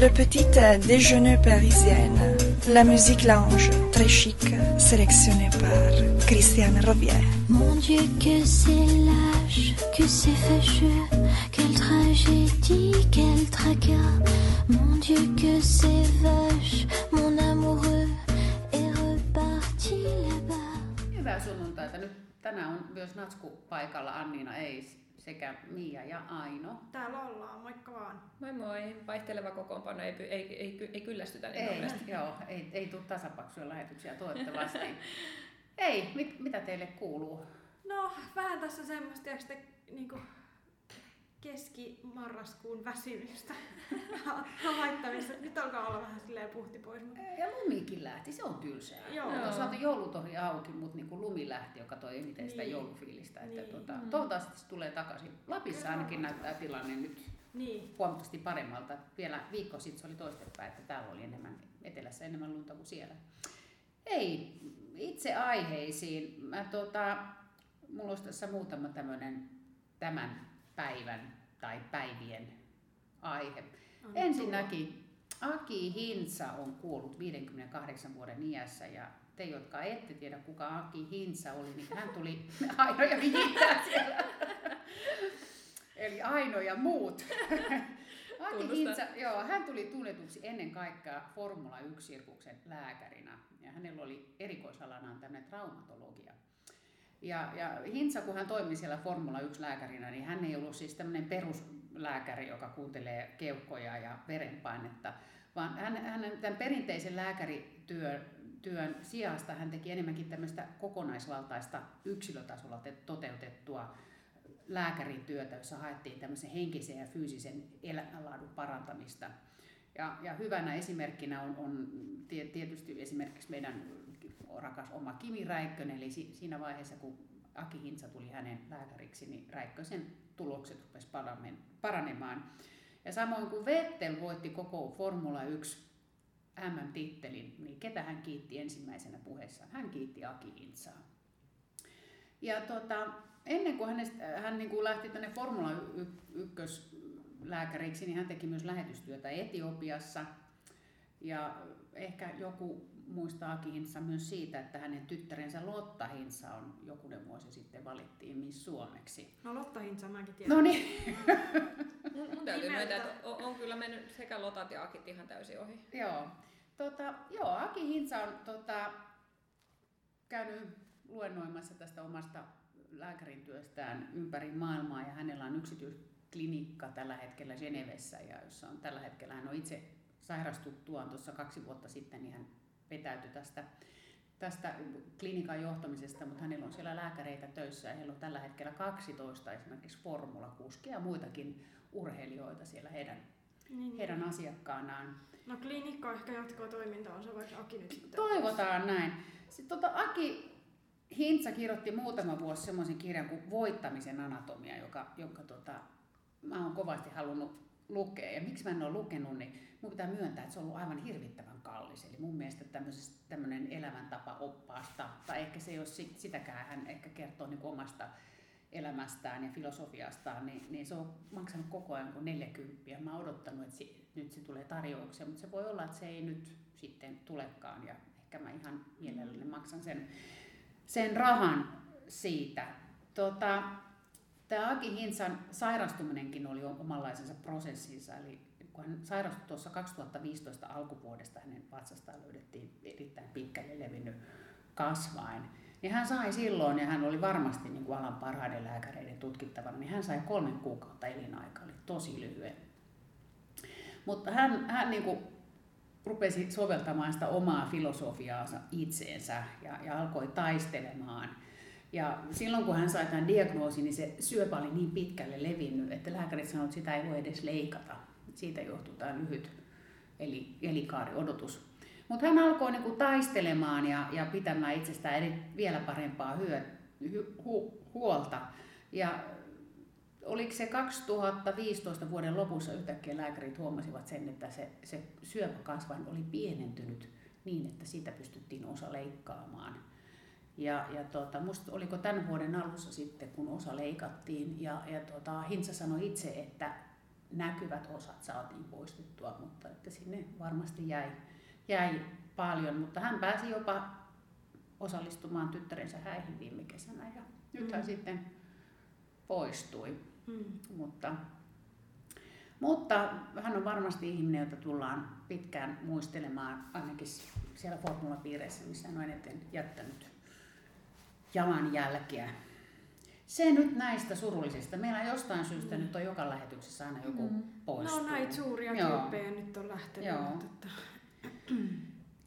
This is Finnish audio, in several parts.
Le petit déjeuner parisienne. La musique lounge, très chic, sélectionnée par Christiane Robier. Mon Dieu, que c'est lâche, que c'est fâcheux, quelle tragédie, quel tracas. Mon Dieu, que c'est vache, mon amoureux est reparti là-bas. Hyvää sunnuntaita. Nyt tänään on myös Natsku paikalla, Anniina Eis sekä Mia ja Aino. Täällä ollaan, moikka vaan. Moi moi, vaihteleva kokoonpano ei, ei, ei, ei kyllästytä niin ei, nopeasti. Joo, ei, ei tule tasapaksuja lähetyksiä toivottavasti. ei, mit, mitä teille kuuluu? No, vähän tässä semmoista, että niinku, keski-marraskuun väsymystä havaittavissa. Nyt alkaa olla vähän silleen puhti pois. Mutta... Ja lumikin lähti, se on tylsää. Joo. Tuossa on joulutori auki, mutta niin lumi lähti, joka toi eniten niin. sitä Niin. joulufiilistä. Että Niin. tuota, toivottavasti se tulee takaisin. Lapissa ainakin näyttää tilanne nyt Niin, huomattavasti paremmalta. Vielä viikko sitten se oli toistepäin, että täällä oli enemmän, etelässä enemmän lunta kuin siellä. Ei, itse aiheisiin. Mä, tota, mulla olisi tässä muutama tämmöinen tämän päivän tai päivien aihe. Anna Ensinnäkin Aki Hintsa on kuollut 58 vuoden iässä ja te, jotka ette tiedä kuka Aki Hintsa oli, niin hän tuli Aino ja siellä. Eli Aino ja muut. Aki. Hintsa, joo, hän tuli tunnetuksi ennen kaikkea Formula 1-sirkuksen lääkärinä ja hänellä oli erikoisalanaan tämmöinen traumatologia. Ja, ja Hintsa, kun hän toimi siellä Formula 1-lääkärinä, niin hän ei ollut siis tämmöinen peruslääkäri, joka kuuntelee keuhkoja ja verenpainetta, vaan hän, hän tämän perinteisen lääkärityön työn sijasta hän teki enemmänkin tämmöistä kokonaisvaltaista yksilötasolla te- toteutettua lääkärityötä, jossa haettiin tämmöisen henkisen ja fyysisen elämänlaadun parantamista. Ja, ja hyvänä esimerkkinä on, on tie- tietysti esimerkiksi meidän rakas oma Kimi Räikkönen, eli si- siinä vaiheessa kun Aki Hintsa tuli hänen lääkäriksi, niin Räikkösen tulokset rupesi paranemaan-. Ja samoin kuin Vettel voitti koko Formula 1 MM-tittelin, niin ketä hän kiitti ensimmäisenä puheessaan? Hän kiitti Aki Hintsaa. Ja tota, ennen kuin hänestä, hän niin kuin lähti tänne Formula 1 lääkäriksi, niin hän teki myös lähetystyötä Etiopiassa. Ja ehkä joku muistaa Aki Hintsa myös siitä, että hänen tyttärensä Lotta Hintsa on jokunen vuosi sitten valittiin Miss Suomeksi. No Lotta Hintsa mäkin tiedän. No niin, Mun, mun täytyy myöntää, että on, on kyllä mennyt sekä Lotat ja Akit ihan täysin ohi. Joo. Tota, joo, Aki Hintsa on tota, käynyt luennoimassa tästä omasta lääkärin työstään ympäri maailmaa ja hänellä on yksityisklinikka tällä hetkellä Genevessä ja jossa on tällä hetkellä hän on itse sairastuttuaan tuossa kaksi vuotta sitten, niin hän vetäytyi tästä, tästä klinikan johtamisesta, mutta hänellä on siellä lääkäreitä töissä ja heillä on tällä hetkellä 12 esimerkiksi formulakuskia ja muitakin urheilijoita siellä heidän, Niin, heidän asiakkaanaan. No klinikka ehkä jatkaa toimintaansa, vaikka Aki nyt sitten... Toivotaan näin. Sitten tota, Aki Hintsa kirjoitti muutama vuosi semmoisen kirjan kuin Voittamisen anatomia, joka, jonka tota, mä oon kovasti halunnut lukea. Ja miksi mä en ole lukenut, niin mun pitää myöntää, että se on ollut aivan hirvittävän kallis. Eli mun mielestä tämmöinen elämäntapa oppaasta, tai ehkä se ei ole sit- sitäkään, hän ehkä kertoo niin omasta elämästään ja filosofiastaan, niin, niin se on maksanut koko ajan kuin 40. Mä oon odottanut, että si, nyt se tulee tarjoukseen, mutta se voi olla, että se ei nyt sitten tulekaan ja ehkä mä ihan mielelläni maksan sen, sen rahan siitä. Tota, Tämä Aki Hintsan sairastuminenkin oli omanlaisensa prosessinsa, eli kun hän sairastui tuossa 2015 alkuvuodesta, hänen vatsastaan löydettiin erittäin pitkälle levinnyt kasvain. Niin hän sai silloin, ja hän oli varmasti niin kuin alan parhaiden lääkäreiden tutkittavana, niin hän sai kolmen kuukautta elinaika, oli tosi lyhyen. Mutta hän, hän niin kuin rupesi soveltamaan sitä omaa filosofiaansa itseensä ja, ja alkoi taistelemaan. Ja silloin kun hän sai tämän diagnoosin, niin se syöpä oli niin pitkälle levinnyt, että lääkärit sanoivat, että sitä ei voi edes leikata. Siitä johtuu tämä lyhyt eli elinkaariodotus. Mutta hän alkoi niinku taistelemaan ja, ja pitämään itsestään eri, vielä parempaa hyö, hy, hu, huolta. Ja oliko se 2015 vuoden lopussa yhtäkkiä lääkärit huomasivat sen, että se, se syöpäkasvain oli pienentynyt niin, että siitä pystyttiin osa leikkaamaan. Ja, ja tota, musta oliko tämän vuoden alussa sitten, kun osa leikattiin, ja, ja tota, Hintsa sanoi itse, että näkyvät osat saatiin poistettua, mutta että sinne varmasti jäi, jäi paljon. Mutta hän pääsi jopa osallistumaan tyttärensä häihin viime kesänä ja nyt hän Mm. sitten poistui. Mm. Mutta, mutta hän on varmasti ihminen, jota tullaan pitkään muistelemaan, ainakin siellä formulapiireissä, missä hän on eniten jättänyt jalanjälkeä. Se nyt näistä surullisista. Meillä jostain syystä Mm. nyt on joka lähetyksessä aina joku Mm. poistunut. No näitä suuria Joo. tyyppejä nyt on lähtenyt. Joo. Mutta,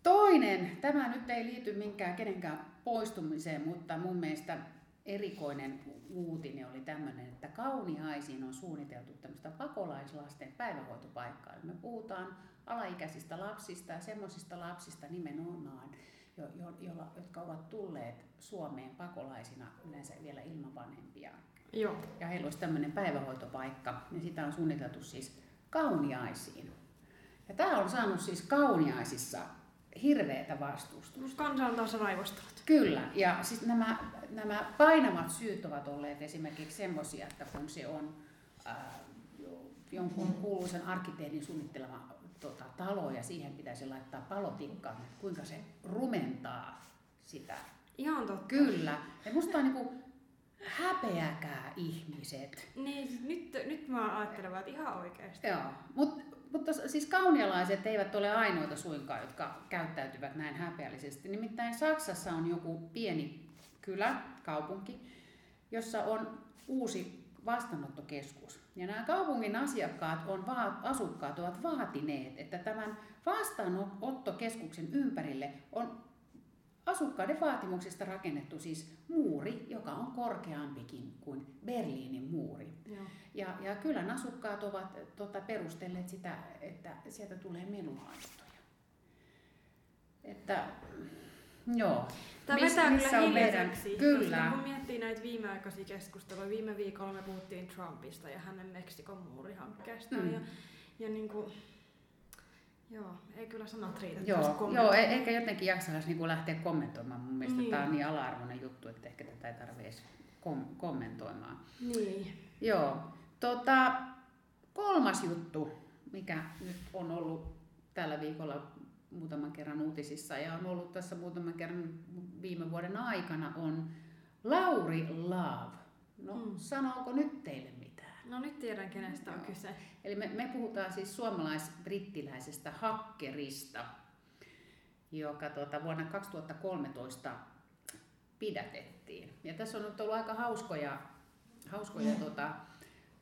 Toinen, tämä nyt ei liity minkään kenenkään poistumiseen, mutta mun mielestä erikoinen uutinen oli tämmöinen, että Kauniaisiin on suunniteltu tämmöistä pakolaislasten päivähoitopaikkaa. Me puhutaan alaikäisistä lapsista ja semmoisista lapsista nimenomaan, jo, jo, jolla, jotka ovat tulleet Suomeen pakolaisina yleensä vielä ilman vanhempia. joo. Ja heillä olisi tämmöinen päivähoitopaikka, ja sitä on suunniteltu siis Kauniaisiin. Ja tämä on saanut siis Kauniaisissa hirveätä vastustusta. Kansa on taas raivostunut. Kyllä, ja siis nämä, nämä painavat syyt ovat olleet esimerkiksi semmoisia, että kun se on jo- jonkun kuuluisen arkkitehdin suunnittelema tota, talo ja siihen pitäisi laittaa palotikka, kuinka se rumentaa sitä. Ihan totta. Kyllä, ja musta on niinku, häpeäkää ihmiset. Niin, siis nyt, nyt mä ajattelen, että ihan oikeasti. Joo, Mut, mutta siis kaunialaiset eivät ole ainoita suinkaan, jotka käyttäytyvät näin häpeällisesti. Nimittäin Saksassa on joku pieni kylä, kaupunki, jossa on uusi vastaanottokeskus. Ja nämä kaupungin asiakkaat on, asukkaat ovat vaatineet, että tämän vastaanottokeskuksen ympärille on asukkaiden vaatimuksista rakennettu siis muuri, joka on korkeampikin kuin Berliinin muuri. Joo. Ja, ja kylän asukkaat ovat tota, perustelleet sitä, että sieltä tulee meluhaittoja. Että, joo. Tämä Mis- vetää missä kyllä hiljaiseksi. Kyllä. Koska kun miettii näitä viimeaikaisia keskusteluja, viime viikolla me puhuttiin Trumpista ja hänen Meksikon muurihankkeesta. Mm. Ja, ja niin kuin, joo, ei kyllä sanat riitä. Joo, joo e- eikä jotenkin jaksaisi niinku lähteä kommentoimaan. Mun mielestä Niin. tämä on niin ala-arvoinen juttu, että ehkä tätä ei tarvitse edes kom- kommentoimaan. Niin. Joo. Tota, kolmas juttu, mikä nyt on ollut tällä viikolla muutaman kerran uutisissa ja on ollut tässä muutaman kerran viime vuoden aikana, on Lauri Love. No, Mm. mm. sanooko nyt teille mitään? No nyt tiedän, kenestä on Joo. kyse. Eli me, me puhutaan siis suomalais-brittiläisestä hakkerista, joka tuota, vuonna 2013 pidätettiin. Ja tässä on nyt ollut aika hauskoja, hauskoja, tuota,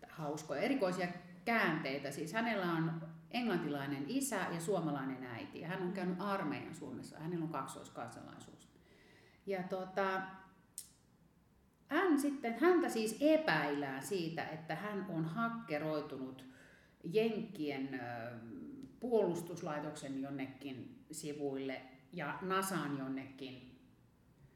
hauskoja erikoisia käänteitä. Siis hänellä on englantilainen isä ja suomalainen äiti. Ja hän on käynyt armeijan Suomessa. Hänellä on kaksoiskansalaisuus. Ja tuota, hän sitten, häntä siis epäillään siitä, että hän on hakkeroitunut Jenkkien puolustuslaitoksen jonnekin sivuille ja NASAn jonnekin.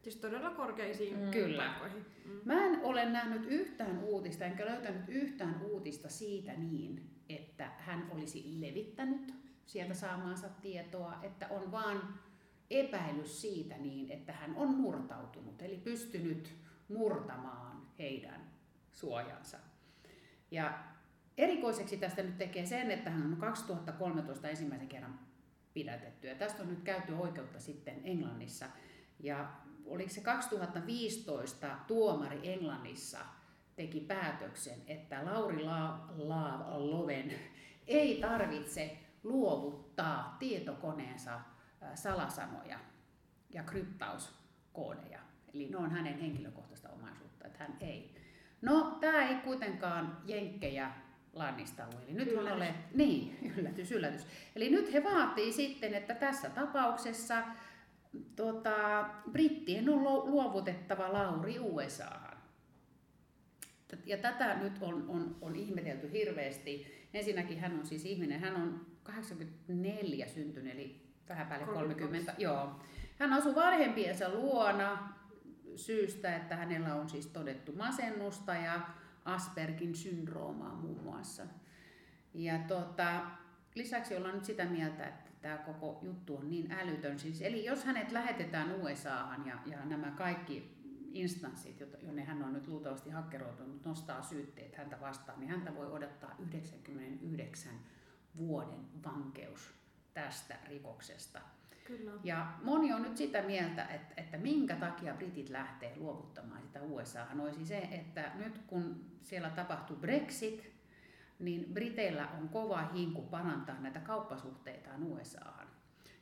Siis todella korkeisiin Mm. Kyllä. paikkoihin. Mm. Mä en ole nähnyt yhtään uutista, enkä löytänyt yhtään uutista siitä niin, että hän olisi levittänyt sieltä saamaansa tietoa, että on vaan epäilys siitä niin, että hän on murtautunut, eli pystynyt murtamaan heidän suojansa. Ja erikoiseksi tästä nyt tekee sen, että hän on 2013 ensimmäisen kerran pidätetty. Ja tästä on nyt käyty oikeutta sitten Englannissa. Ja oliko se 2015 tuomari Englannissa teki päätöksen, että Lauri La- La- Loven ei tarvitse luovuttaa tietokoneensa ä, salasanoja ja kryptauskoodeja. Eli ne on hänen henkilökohtaista omaisuutta, että hän ei. No, tämä ei kuitenkaan jenkkejä lannistanut. Eli nyt Yllätys. ole, niin, yllätys, yllätys. Eli nyt he vaatii sitten, että tässä tapauksessa tota, brittien on lu- luovutettava Lauri USAhan. Ja tätä nyt on, on, on ihmetelty hirveästi. Ensinnäkin hän on siis ihminen, hän on 84 syntynyt, eli vähän päälle 30. 32. Joo. Hän asuu vanhempiensa luona syystä, että hänellä on siis todettu masennusta ja Aspergin syndroomaa muun muassa. Ja tota, lisäksi ollaan nyt sitä mieltä, että tämä koko juttu on niin älytön. Siis, eli jos hänet lähetetään USAhan ja, ja nämä kaikki instanssit, jonne hän on nyt luultavasti hakkeroitunut, nostaa syytteet häntä vastaan, niin häntä voi odottaa 99 vuoden vankeus tästä rikoksesta. Kyllä. Ja moni on nyt sitä mieltä, että, että minkä takia britit lähtee luovuttamaan sitä USAhan, olisi se, että nyt kun siellä tapahtuu Brexit, niin Briteillä on kova hinku parantaa näitä kauppasuhteitaan USAhan.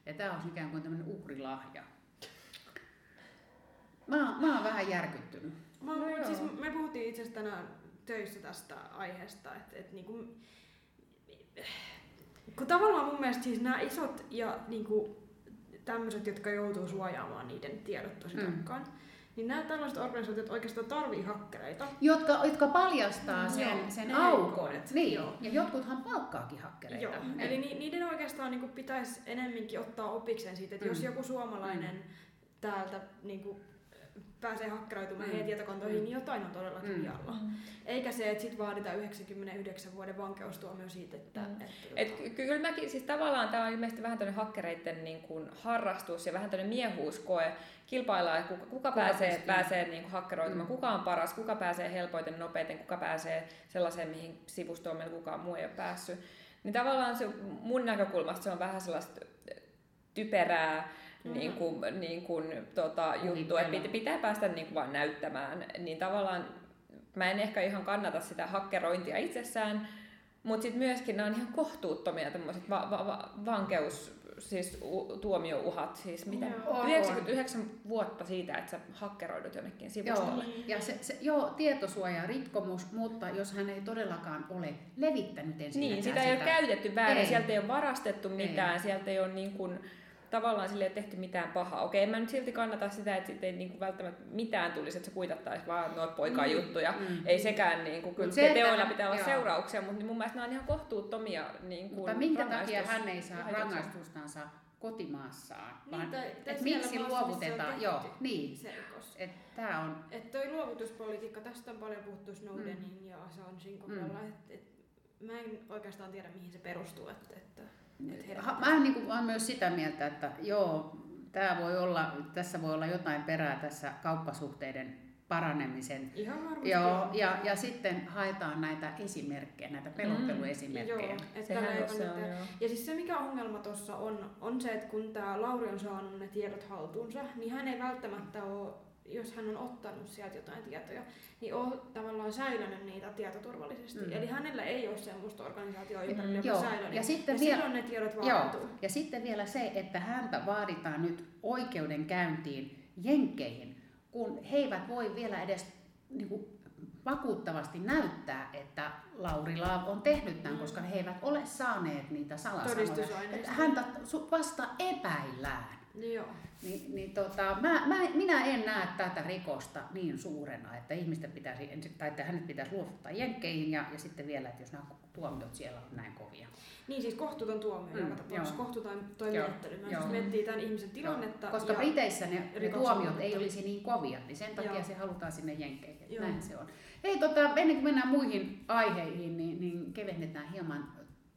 Ja tämä on ikään kuin tämmöinen uhrilahja. Mä, mä oon vähän järkyttynyt. Mä, No no siis me puhuttiin itse asiassa tänään töissä tästä aiheesta, että et niinku, kun tavallaan mun mielestä siis nämä isot ja niinku, tämmöiset, jotka joutuu suojaamaan niiden tiedot tosi Mm. tarkkaan, niin nämä tällaiset organisaatiot oikeastaan tarvii hakkereita. Jotka, jotka paljastaa sen, Joo, sen aukon. Niin. joo. Ja jotkuthan palkkaakin hakkereita. Joo, Niin. eli ni, niiden oikeastaan niinku pitäisi enemmänkin ottaa opikseen siitä, että Mm. jos joku suomalainen täältä niinku, pääsee hakkeroitumaan Mm. heidän tietokantoihin, Mm. niin jotain on todellakin Mm. vialla. Eikä se, että sit vaaditaan 99 vuoden vankeustuomio siitä, että... Mm. että Et ky- kyllä mäkin, siis tavallaan tämä on ilmeisesti vähän tämmöinen hakkereiden niin kuin harrastus ja vähän tämmöinen miehuuskoe. Kilpaillaan, että kuka, kuka, pääsee, pystyy. pääsee niin kuin hakkeroitumaan, Mm. kuka on paras, kuka pääsee helpoiten, nopeiten, kuka pääsee sellaiseen, mihin sivustoon meillä kukaan muu ei ole päässyt. Niin tavallaan se, mun näkökulmasta se on vähän sellaista typerää Mm. niin kuin, niin kuin, tota, juttu, että pit- pitää päästä niin kuin vaan näyttämään. Niin tavallaan mä en ehkä ihan kannata sitä hakkerointia itsessään, mutta sitten myöskin nämä on ihan kohtuuttomia tämmöiset va- va- va- vankeus, siis u- tuomiouhat, siis mitä? Joo. On, on. 99 vuotta siitä, että sä hakkeroidut jonnekin sivustolle. Joo, ja se, se, joo, tietosuoja rikkomus, mutta jos hän ei todellakaan ole levittänyt ensin Niin, sitä ei ole käytetty väärin, Ei. sieltä ei ole varastettu mitään, sieltä ei ole niin kuin, tavallaan sille ei ole tehty mitään pahaa. Okei, en mä nyt silti kannata sitä, että sitten ei niin kuin välttämättä mitään tulisi, että se kuitattaisi vaan noita poikajuttuja. Mm. Ei sekään, niin kuin, kyllä se, että teoilla pitää olla joo. seurauksia, mutta niin mun mielestä nämä on ihan kohtuuttomia niin kuin Mutta minkä takia hän ei saa rangaistustansa kotimaassaan? Niin, vaan, tai- tai et miksi luovutetaan? Joo, niin. Et tää on, Että toi luovutuspolitiikka, tästä on paljon puhuttu Snowdenin mm. ja Assangein kohdalla, Mm. että et, mä en oikeastaan tiedä mihin se perustuu, että, että, että Mä niin kuin, olen myös sitä mieltä, että joo, tää voi olla, tässä voi olla jotain perää tässä kauppasuhteiden paranemisen. ihan varmasti Joo, ja, ja sitten haetaan näitä esimerkkejä, näitä pelotteluesimerkkejä. Joo, että Sehän tällä ei on se on, joo. Ja siis se mikä ongelma tuossa on, on se, että kun tämä Lauri on saanut ne tiedot haltuunsa, niin hän ei välttämättä ole, jos hän on ottanut sieltä jotain tietoja, niin ole tavallaan säilönyt niitä tietoturvallisesti. Mm. Mm. Eli hänellä ei ole semmoista organisaatioa ympärillä, Mm. joka Joo, säilönyt. ja sitten ja vielä- silloin ne tiedot Joo, ja sitten vielä se, että häntä vaaditaan nyt oikeudenkäyntiin jenkkeihin, kun he eivät voi vielä edes niin kuin, vakuuttavasti näyttää, että Lauri Laav on tehnyt tämän, Mm. koska he eivät ole saaneet niitä salasanoja. Häntä vasta epäillään. Joo. Niin, niin tota, mä, mä, minä en näe tätä rikosta niin suurena, että ihmisten pitäisi, tai että hänet pitäisi luovuttaa jenkkeihin ja, ja sitten vielä, että jos nämä tuomiot siellä on näin kovia. Niin siis kohtuuton tuomio Mm, joka tapauksessa, joo. kohtuuton toi Joo, menettely. Mä joo. siis miettii tämän ihmisen tilannetta. Koska ja, Briteissä ne, ne tuomiot ei olisi niin kovia, niin sen takia Joo. se halutaan sinne jenkkeihin. Joo. Näin se on. Hei, tota, ennen kuin mennään muihin aiheihin, niin, niin kevennetään hieman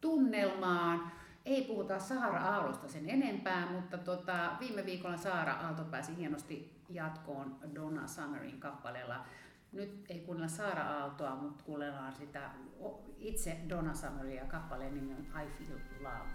tunnelmaan. Ei puhuta Saara Aallosta sen enempää, mutta tota, viime viikolla Saara Aalto pääsi hienosti jatkoon Donna Summerin kappaleella. Nyt ei kuunnella Saara Aaltoa, mutta kuunnellaan sitä itse Donna Summeria. Kappaleen nimi on I Feel Love.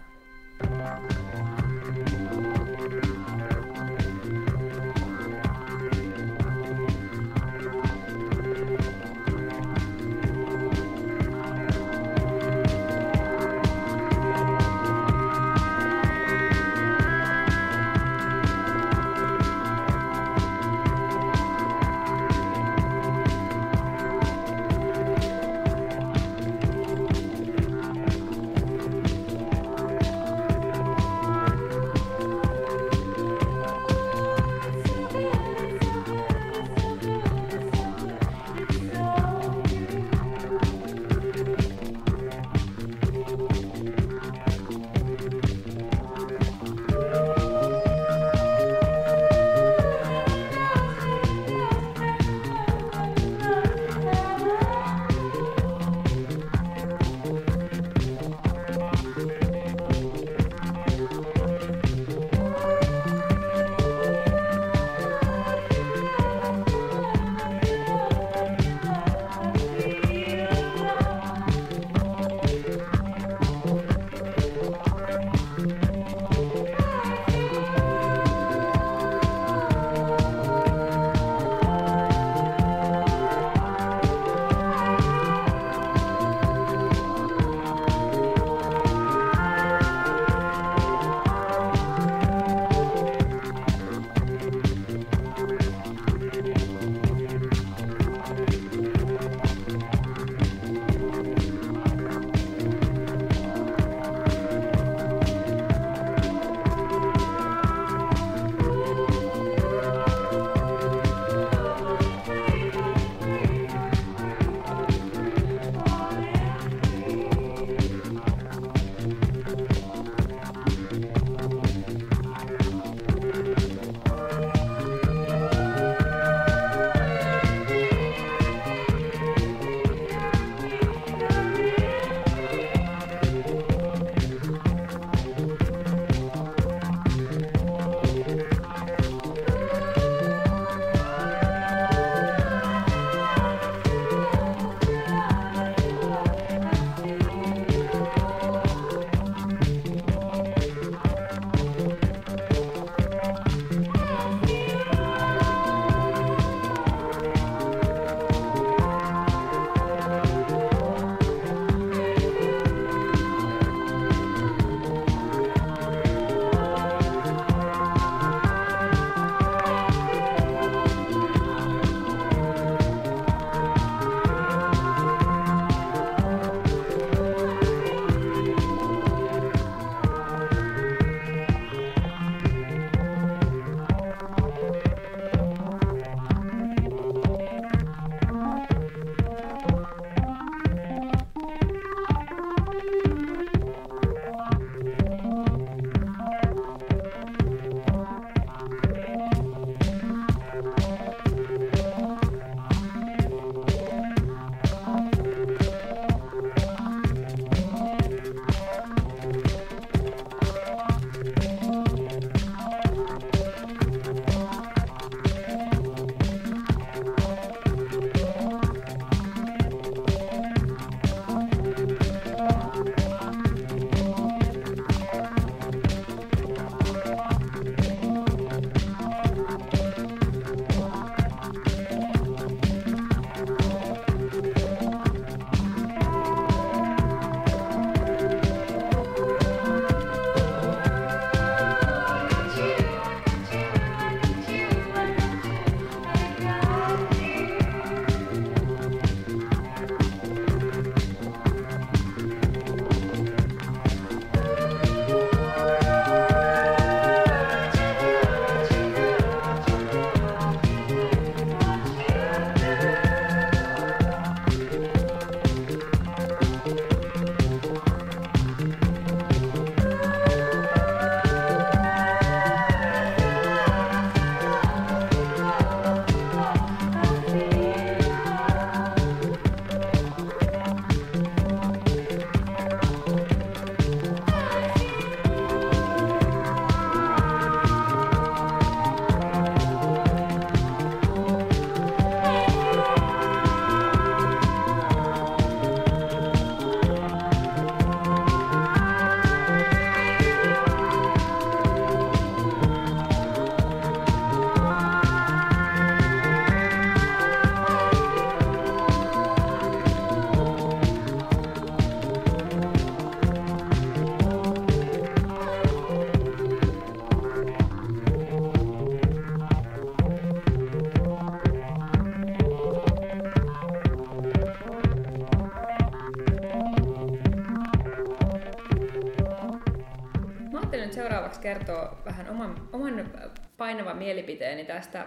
Mielipiteeni tästä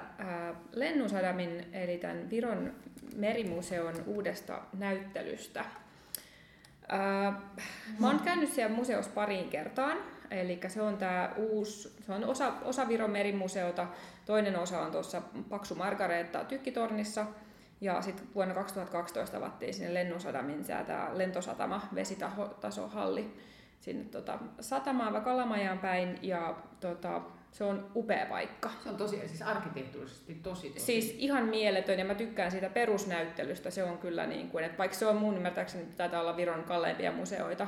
Lennusadamin, eli tämän Viron merimuseon uudesta näyttelystä. Mä oon käynyt siellä museossa pariin kertaan, eli se on tämä uusi, se on osa, osa Viron merimuseota, toinen osa on tuossa Paksu Margareetta tykkitornissa, ja sitten vuonna 2012 avattiin sinne Lennusadamin tämä lentosatama vesitasohalli sinne tota, satamaan vai Kalamajaan päin ja tota, se on upea paikka. Se on tosi, siis arkkitehtuurisesti tosi, tosi. Siis ihan mieletön ja mä tykkään siitä perusnäyttelystä. Se on kyllä niin kuin, että vaikka se on mun ymmärtääkseni taitaa olla Viron kalleimpia museoita,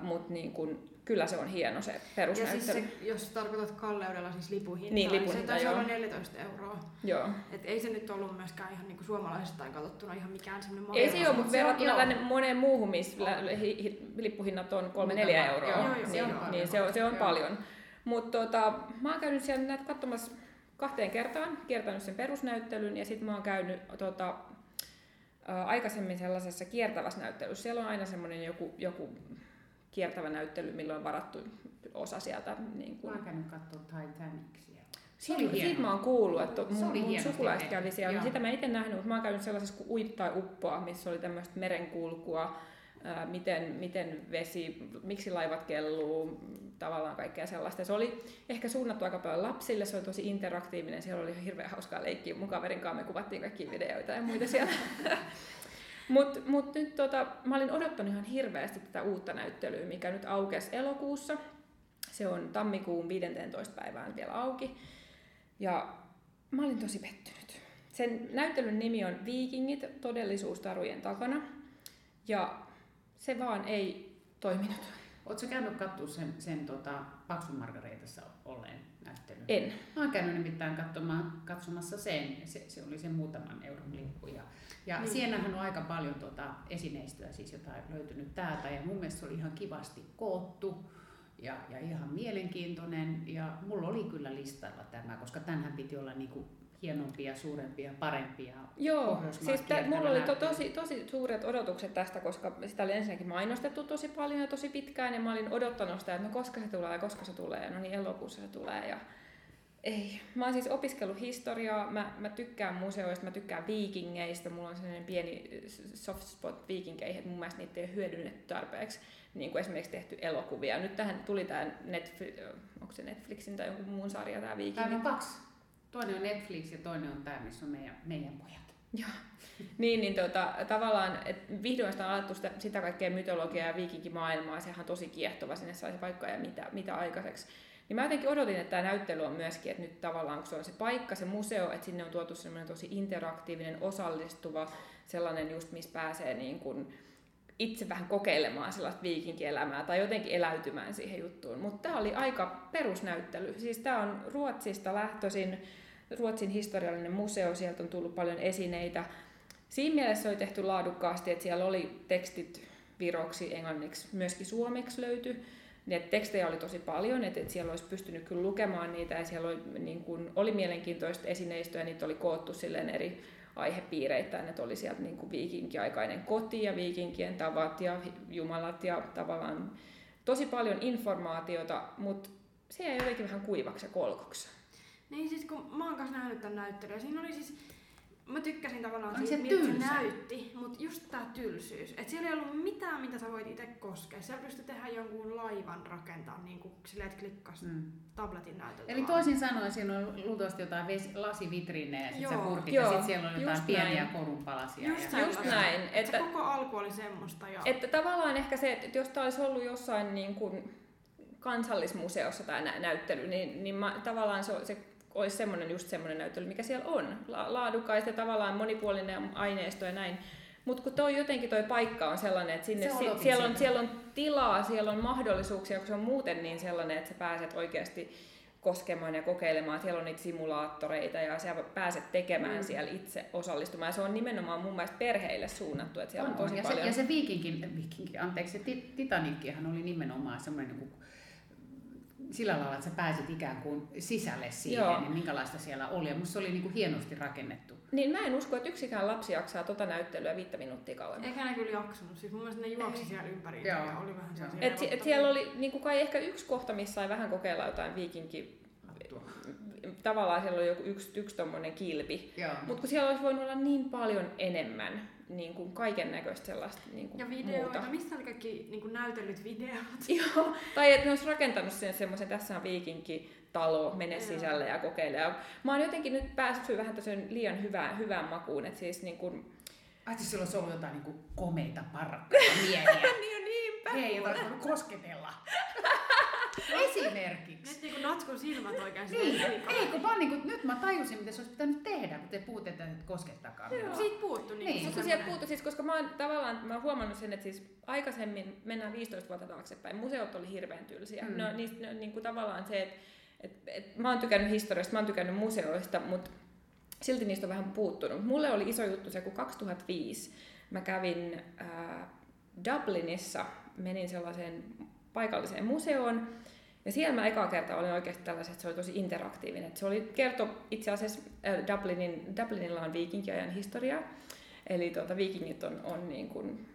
mutta niin kuin, kyllä se on hieno se perusnäyttely. Ja siis se, jos tarkoitat kalleudella siis lipuhintaa, niin, lipuhinta, se taisi olla 14 euroa. Joo. Et ei se nyt ollut myöskään ihan niin suomalaisesta katsottuna ihan mikään semmoinen Ei se ole, mutta verrattuna tänne moneen muuhun, missä lippuhinnat on 3-4 euroa, joo, joo, niin, joo, niin se on, se on paljon. Mutta tota, mä oon käynyt siellä näitä katsomassa kahteen kertaan, kiertänyt sen perusnäyttelyn ja sitten mä oon käynyt tota, ää, aikaisemmin sellaisessa kiertävässä näyttelyssä. Siellä on aina semmoinen joku, joku kiertävä näyttely, milloin on varattu osa sieltä. Niin kuin... Mä oon käynyt katsoa Titanic siellä. Siitä, siitä mä oon kuullut, että mun, mun sukulaiset kävi siellä. Joo. Sitä mä itse nähnyt, mutta mä oon käynyt sellaisessa kuin Uit tai Uppoa, missä oli tämmöistä merenkulkua, miten, miten vesi, miksi laivat kelluu, tavallaan kaikkea sellaista. se oli ehkä suunnattu aika paljon lapsille, se oli tosi interaktiivinen, siellä oli hirveän hauskaa leikkiä. Mun kaverin kanssa me kuvattiin kaikki videoita ja muita siellä. Mutta mut nyt tota, mä olin odottanut ihan hirveästi tätä uutta näyttelyä, mikä nyt aukesi elokuussa. Se on tammikuun 15. päivään vielä auki. Ja mä olin tosi pettynyt. Sen näyttelyn nimi on Viikingit, todellisuus tarujen takana. Ja se vaan ei toiminut. Oletko käynyt katsoa sen, sen tota, Paksun Margareetassa olleen näyttelyn? En. Mä oon käynyt nimittäin katsomaan, katsomassa sen. Se, se oli sen muutaman euron lippu. Ja, ja niin. siellähän on aika paljon tota esineistöä, siis jota on löytynyt täältä. Ja mun mielestä se oli ihan kivasti koottu ja, ja ihan mielenkiintoinen. Ja mulla oli kyllä listalla tämä, koska tänhän piti olla niinku hienompia, suurempia, parempia. Joo, siis tä, mulla oli to, tosi, tosi suuret odotukset tästä, koska sitä oli ensinnäkin mainostettu tosi paljon ja tosi pitkään, ja mä olin odottanut sitä, että no koska se tulee ja koska se tulee, no niin elokuussa se tulee, ja ei. Mä oon siis opiskellut historiaa, mä, mä tykkään museoista, mä tykkään viikingeistä, mulla on sellainen pieni soft spot viikinkeihin, että mun mielestä niitä ei ole hyödynnetty tarpeeksi, niin kuin esimerkiksi tehty elokuvia. Nyt tähän tuli tämä Netflix, onko se Netflixin tai jonkun muun sarja tämä viikingi? Tämä on kaksi. Toinen on Netflix ja toinen on tämä, missä on meidän, meidän pojat. Joo. niin, niin tota, tavallaan, että vihdoin sitä on alettu sitä, sitä kaikkea mytologiaa ja viikinkimaailmaa, sehän on tosi kiehtova, sinne saisi paikkaa ja mitä, mitä aikaiseksi. Niin mä jotenkin odotin, että tämä näyttely on myöskin, että nyt tavallaan kun se on se paikka, se museo, että sinne on tuotu semmoinen tosi interaktiivinen, osallistuva, sellainen just, missä pääsee niin kuin itse vähän kokeilemaan sellaista viikinkielämää tai jotenkin eläytymään siihen juttuun. Mutta tämä oli aika perusnäyttely. Siis tämä on Ruotsista lähtöisin, Ruotsin historiallinen museo, sieltä on tullut paljon esineitä. Siinä mielessä oli tehty laadukkaasti, että siellä oli tekstit viroksi, englanniksi, myöskin suomeksi löytyi. Niin, että tekstejä oli tosi paljon, että siellä olisi pystynyt kyllä lukemaan niitä ja siellä oli, niin kuin, oli mielenkiintoista esineistöä ja niitä oli koottu silleen eri aihepiireittäin, että oli sieltä niin kuin viikinkiaikainen koti ja viikinkien tavat ja jumalat ja tavallaan tosi paljon informaatiota, mutta se jäi jotenkin vähän kuivaksi ja kolkoksi. Niin siis kun mä oon kanssa nähnyt tämän näyttelyn, siinä oli siis mä tykkäsin tavallaan siitä, se miltä se näytti, mutta just tää tylsyys. että siellä ei ollut mitään, mitä sä voit itse koskea. Siellä pystyi tehdä jonkun laivan rakentaa niin kuin silleen, että klikkas mm. tabletin näytöltä. Eli toisin sanoen siinä on luultavasti jotain vesi, lasivitriinejä ja sit sä purkit joo, ja sit siellä on jotain pieniä näin. korunpalasia. Just, ja just näin. Että, se koko alku oli semmoista. Ja... Että tavallaan ehkä se, että jos tää olisi ollut jossain niin kuin kansallismuseossa tämä näyttely, niin, niin mä, tavallaan se, se olisi semmoinen, just semmoinen näyttely, mikä siellä on. La- laadukkaista ja tavallaan monipuolinen aineisto ja näin. Mutta kun toi jotenkin toi paikka on sellainen, että sinne, si- siellä, on, siellä on tilaa, siellä on mahdollisuuksia, kun se on muuten niin sellainen, että sä pääset oikeasti koskemaan ja kokeilemaan. Siellä on niitä simulaattoreita ja sä pääset tekemään mm. siellä itse osallistumaan. Ja se on nimenomaan mun mielestä perheille suunnattu. Että siellä on, on tosi ja paljon... Se, ja se viikinkin, viikinkin anteeksi, se Titanickihan oli nimenomaan semmoinen niin sillä lailla, että sä pääsit ikään kuin sisälle siihen, Joo. niin minkälaista siellä oli. Ja musta se oli niin kuin hienosti rakennettu. Niin mä en usko, että yksikään lapsi jaksaa tota näyttelyä viittä minuuttia kauemmin. Eikä ne kyllä jaksanut. Siis mun mielestä ne juoksi siellä ympäri. Joo. Ja oli vähän sellaisia Et, si- et siellä oli niinku kai ehkä yksi kohta, missä sai vähän kokeilla jotain viikinki... Tavallaan siellä oli joku yksi, yksi tommonen kilpi. Joo. Mutta kun siellä olisi voinut olla niin paljon enemmän niin kuin kaiken näköistä sellaista niin kuin Ja videoita. muuta. Missä oli kaikki niin näytellyt videot? Joo, tai että ne olisi rakentanut sen semmoisen, tässä on viikinki talo, mene Joo. sisälle ja kokeile. Ja mä oon jotenkin nyt päässyt vähän tämmöiseen liian hyvään, hyvään makuun, että siis niin kuin, Ai siis silloin se ollut jotain niin kuin komeita parrakkaita miehiä. niin on niinpä. Hei, olisi voinut kosketella. Esimerkiksi. Nyt niinku natskun silmät oikein Niin, ei kun vaan niin kuin, nyt mä tajusin, mitä se olisi pitänyt tehdä, kun te puhutte, että et koskettakaan minua. Siitä puuttu niin. Niin. Mutta sieltä puuttuu siis, koska mä oon tavallaan mä oon huomannut sen, että siis aikaisemmin mennään 15 vuotta taaksepäin, museot oli hirveän tylsiä. Mm. No, niistä, niin kuin tavallaan se, että et, et, mä oon tykännyt historiasta, mä oon tykännyt museoista, mutta silti niistä on vähän puuttunut. Mulle oli iso juttu se, kun 2005 mä kävin ää, Dublinissa, menin sellaiseen paikalliseen museoon, ja siellä mä ekaa kertaa olin oikeasti tällaisen, että se oli tosi interaktiivinen. Että se oli kerto itse asiassa äh, Dublinin, Dublinilla on viikinkiajan historiaa. Eli tuota, viikingit on, on niin kuin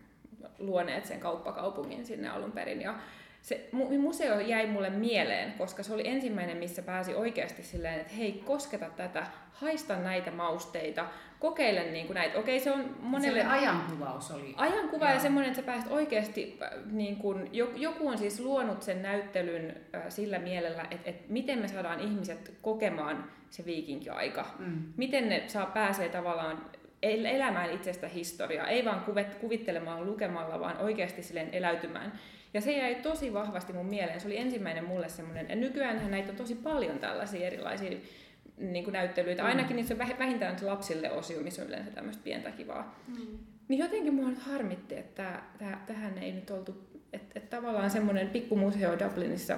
luoneet sen kauppakaupungin sinne alun perin. Ja se mu- museo jäi mulle mieleen, koska se oli ensimmäinen, missä pääsi oikeasti silleen, että hei, kosketa tätä, haista näitä mausteita, kokeile niin kuin näitä. Okei, se on monelle... Monelle ajankuvaus oli. Ajankuva Joo. ja semmoinen, että sä pääset oikeasti, äh, niin jo- joku on siis luonut sen näyttelyn äh, sillä mielellä, että, että miten me saadaan ihmiset kokemaan se viikinkiaika. Mm. Miten ne saa pääsee tavallaan el- elämään itsestä historiaa, ei vaan kuvittelemaan lukemalla, vaan oikeasti silleen eläytymään. Ja se jäi tosi vahvasti mun mieleen. Se oli ensimmäinen mulle semmoinen, ja nykyään näitä on tosi paljon tällaisia erilaisia niin kuin näyttelyitä. Mm. Ainakin niissä vähintään se lapsille osio, missä on yleensä tämmöistä pientä kivaa. Mm. Niin jotenkin mua nyt harmitti, että tää, tähän ei nyt oltu, että et tavallaan semmoinen pikkumuseo Dublinissa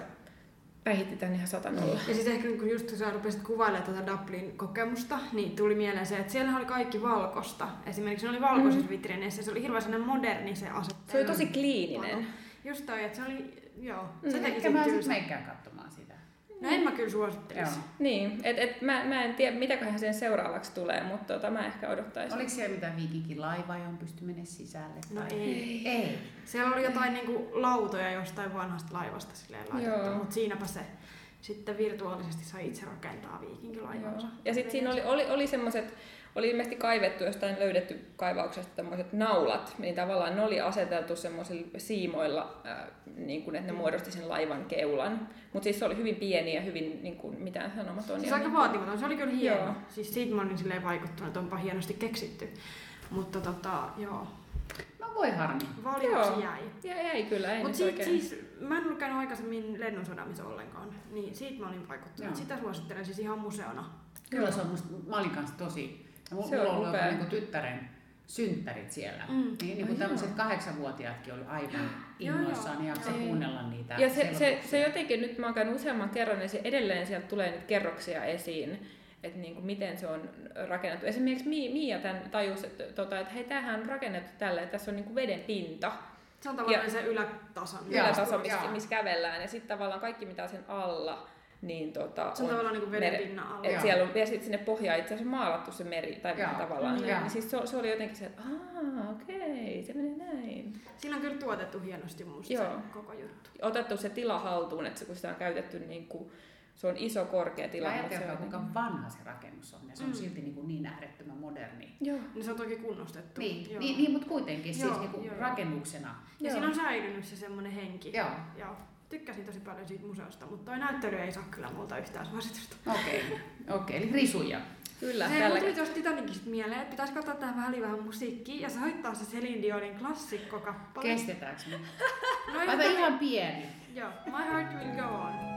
päihitti tän ihan satanolla. Ja sitten ehkä kun just kun sä rupesit kuvailemaan tuota Dublin-kokemusta, niin tuli mieleen se, että siellä oli kaikki valkosta. Esimerkiksi ne oli valkoisissa mm. vitriineissä, se oli hirveän moderni se asettelu. Se oli tosi kliininen. Just toi, että se oli, joo, se teki Ehkä mä sitten menkään katsomaan sitä. No en mä kyllä Joo. suosittelisi. Niin, et, et mä, mä en tiedä mitäköhän sen seuraavaksi tulee, mutta tota, mä ehkä odottaisin. Oliko siellä mitään viikinkin laivaa, johon pystyi menemään sisälle? No tai- ei. Ei. Siellä oli jotain niinku lautoja jostain vanhasta laivasta silleen laitettu, Joo. mutta siinäpä se sitten virtuaalisesti sai itse rakentaa viikinkilaivansa. Joo. Ja sitten siinä oli, oli, oli semmoiset, oli ilmeisesti kaivettu jostain löydetty kaivauksesta tämmöiset naulat, niin tavallaan ne oli aseteltu semmoisilla siimoilla, äh, niin kuin, että ne muodosti sen laivan keulan. Mutta siis se oli hyvin pieni ja hyvin niin kuin, mitään sanomaton. Siis ja aika niin vaatimaton, se oli kyllä hieno. Joo. Siis siitä mä olin silleen vaikuttunut, että onpa hienosti keksitty. Mutta tota, joo, No voi harmi. valioksi jäi. Ja jäi kyllä, ei Mutta nyt siitä oikein. siis, mä en ollut käynyt aikaisemmin lennonsodamissa ollenkaan, niin siitä mä olin vaikuttunut. Joo. Sitä suosittelen siis ihan museona. Kyllä se on musta, mä olin kanssa tosi, Se on mulla on ollut upea. jopa niin tyttären synttärit siellä. Mm. Niin, niin kuin tämmöiset kahdeksanvuotiaatkin oli aivan innoissaan, niin jaksa kuunnella niitä Ja se, se, se jotenkin, nyt mä oon käynyt useamman kerran, niin se edelleen sieltä tulee nyt kerroksia esiin, että niin kuin miten se on rakennettu. Esimerkiksi Mi- Mia tämän tajusi, että, tota, että hei, tämähän on rakennettu tällä, että tässä on niin kuin veden pinta, Se on tavallaan se ylätason. Joo. ylätaso, missä, missä kävellään, ja sitten tavallaan kaikki mitä on sen alla, niin tota, Se on tavallaan niin veden pinnan alla. Et siellä on, ja sitten sinne pohjaan itse asiassa maalattu se meri, tai Joo. tavallaan. Mm. Niin, siis se, se, oli jotenkin se, että aah, okei, se menee näin. Siinä on kyllä tuotettu hienosti musta Joo. se koko juttu. Otettu se tila haltuun, että se, kun sitä on käytetty niin kuin, se on iso korkea tila. Ajatelkaa, on kuinka niin- vanha se rakennus on, ja se on Mm. silti niin, kuin niin äärettömän moderni. Joo. Niin se on toki kunnostettu. Niin, Joo. niin, niin mutta kuitenkin Joo, siis niin kuin joo, joo. rakennuksena. Ja Joo. siinä on säilynyt se semmoinen henki. Joo, Joo. Tykkäsin tosi paljon siitä museosta, mutta toi näyttely ei saa kyllä multa yhtään suositusta. okei. Okei, eli risuja. Kyllä, Se tällä tuli tuosta Titanicista mieleen, että pitäisi katsoa tähän väliin vähän musiikkia ja soittaa se Celine Dionin klassikkokappale. Kestetäänkö me? No ihan pieni. Joo, My Heart Will Go On.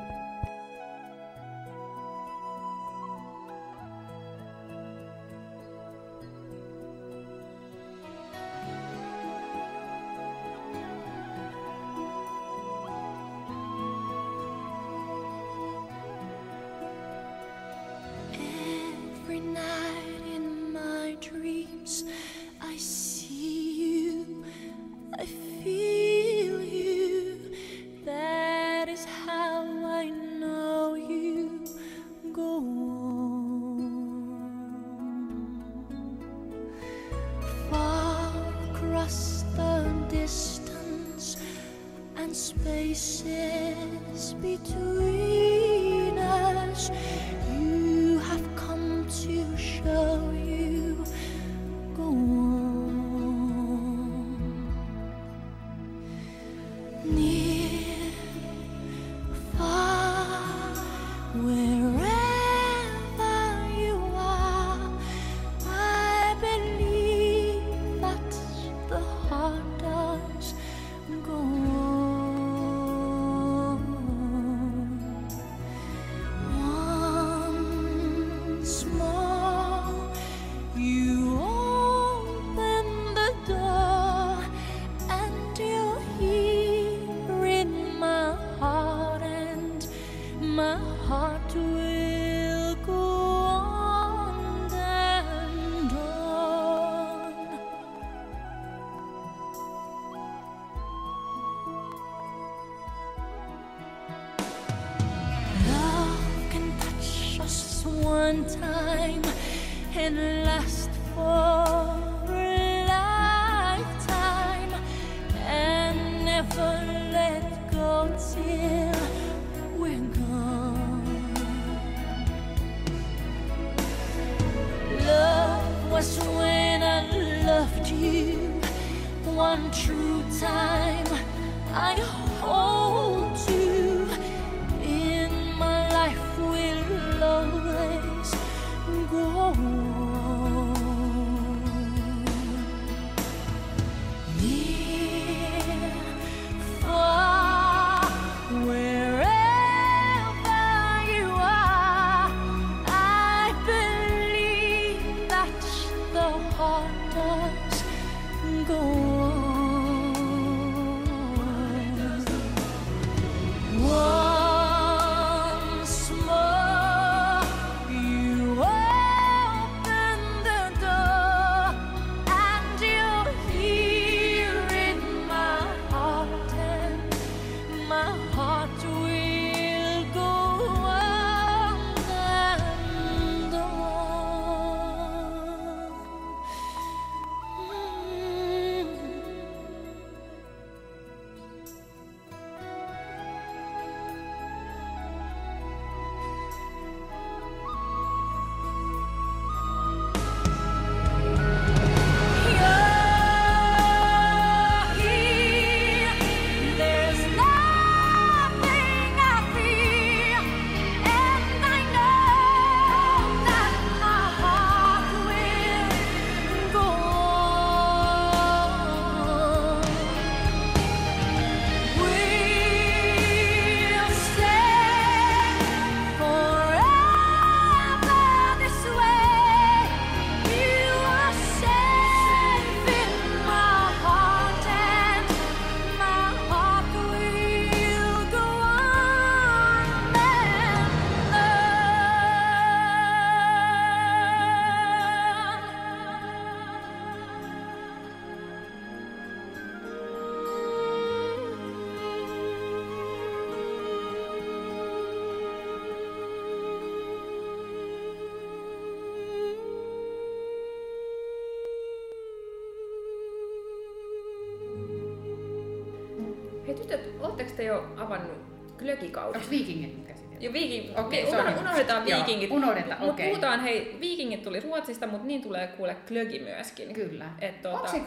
Ootteko te jo avannut glögikauden? Onko viikingit käsitelty? Jo viiking... Okei, okay, sorry. unohdetaan Joo, viikingit. unohdetaan, Mut okei. puhutaan, hei, viikingit tuli Ruotsista, mutta niin tulee kuule glögi myöskin. Kyllä. Et, tuota, Onko se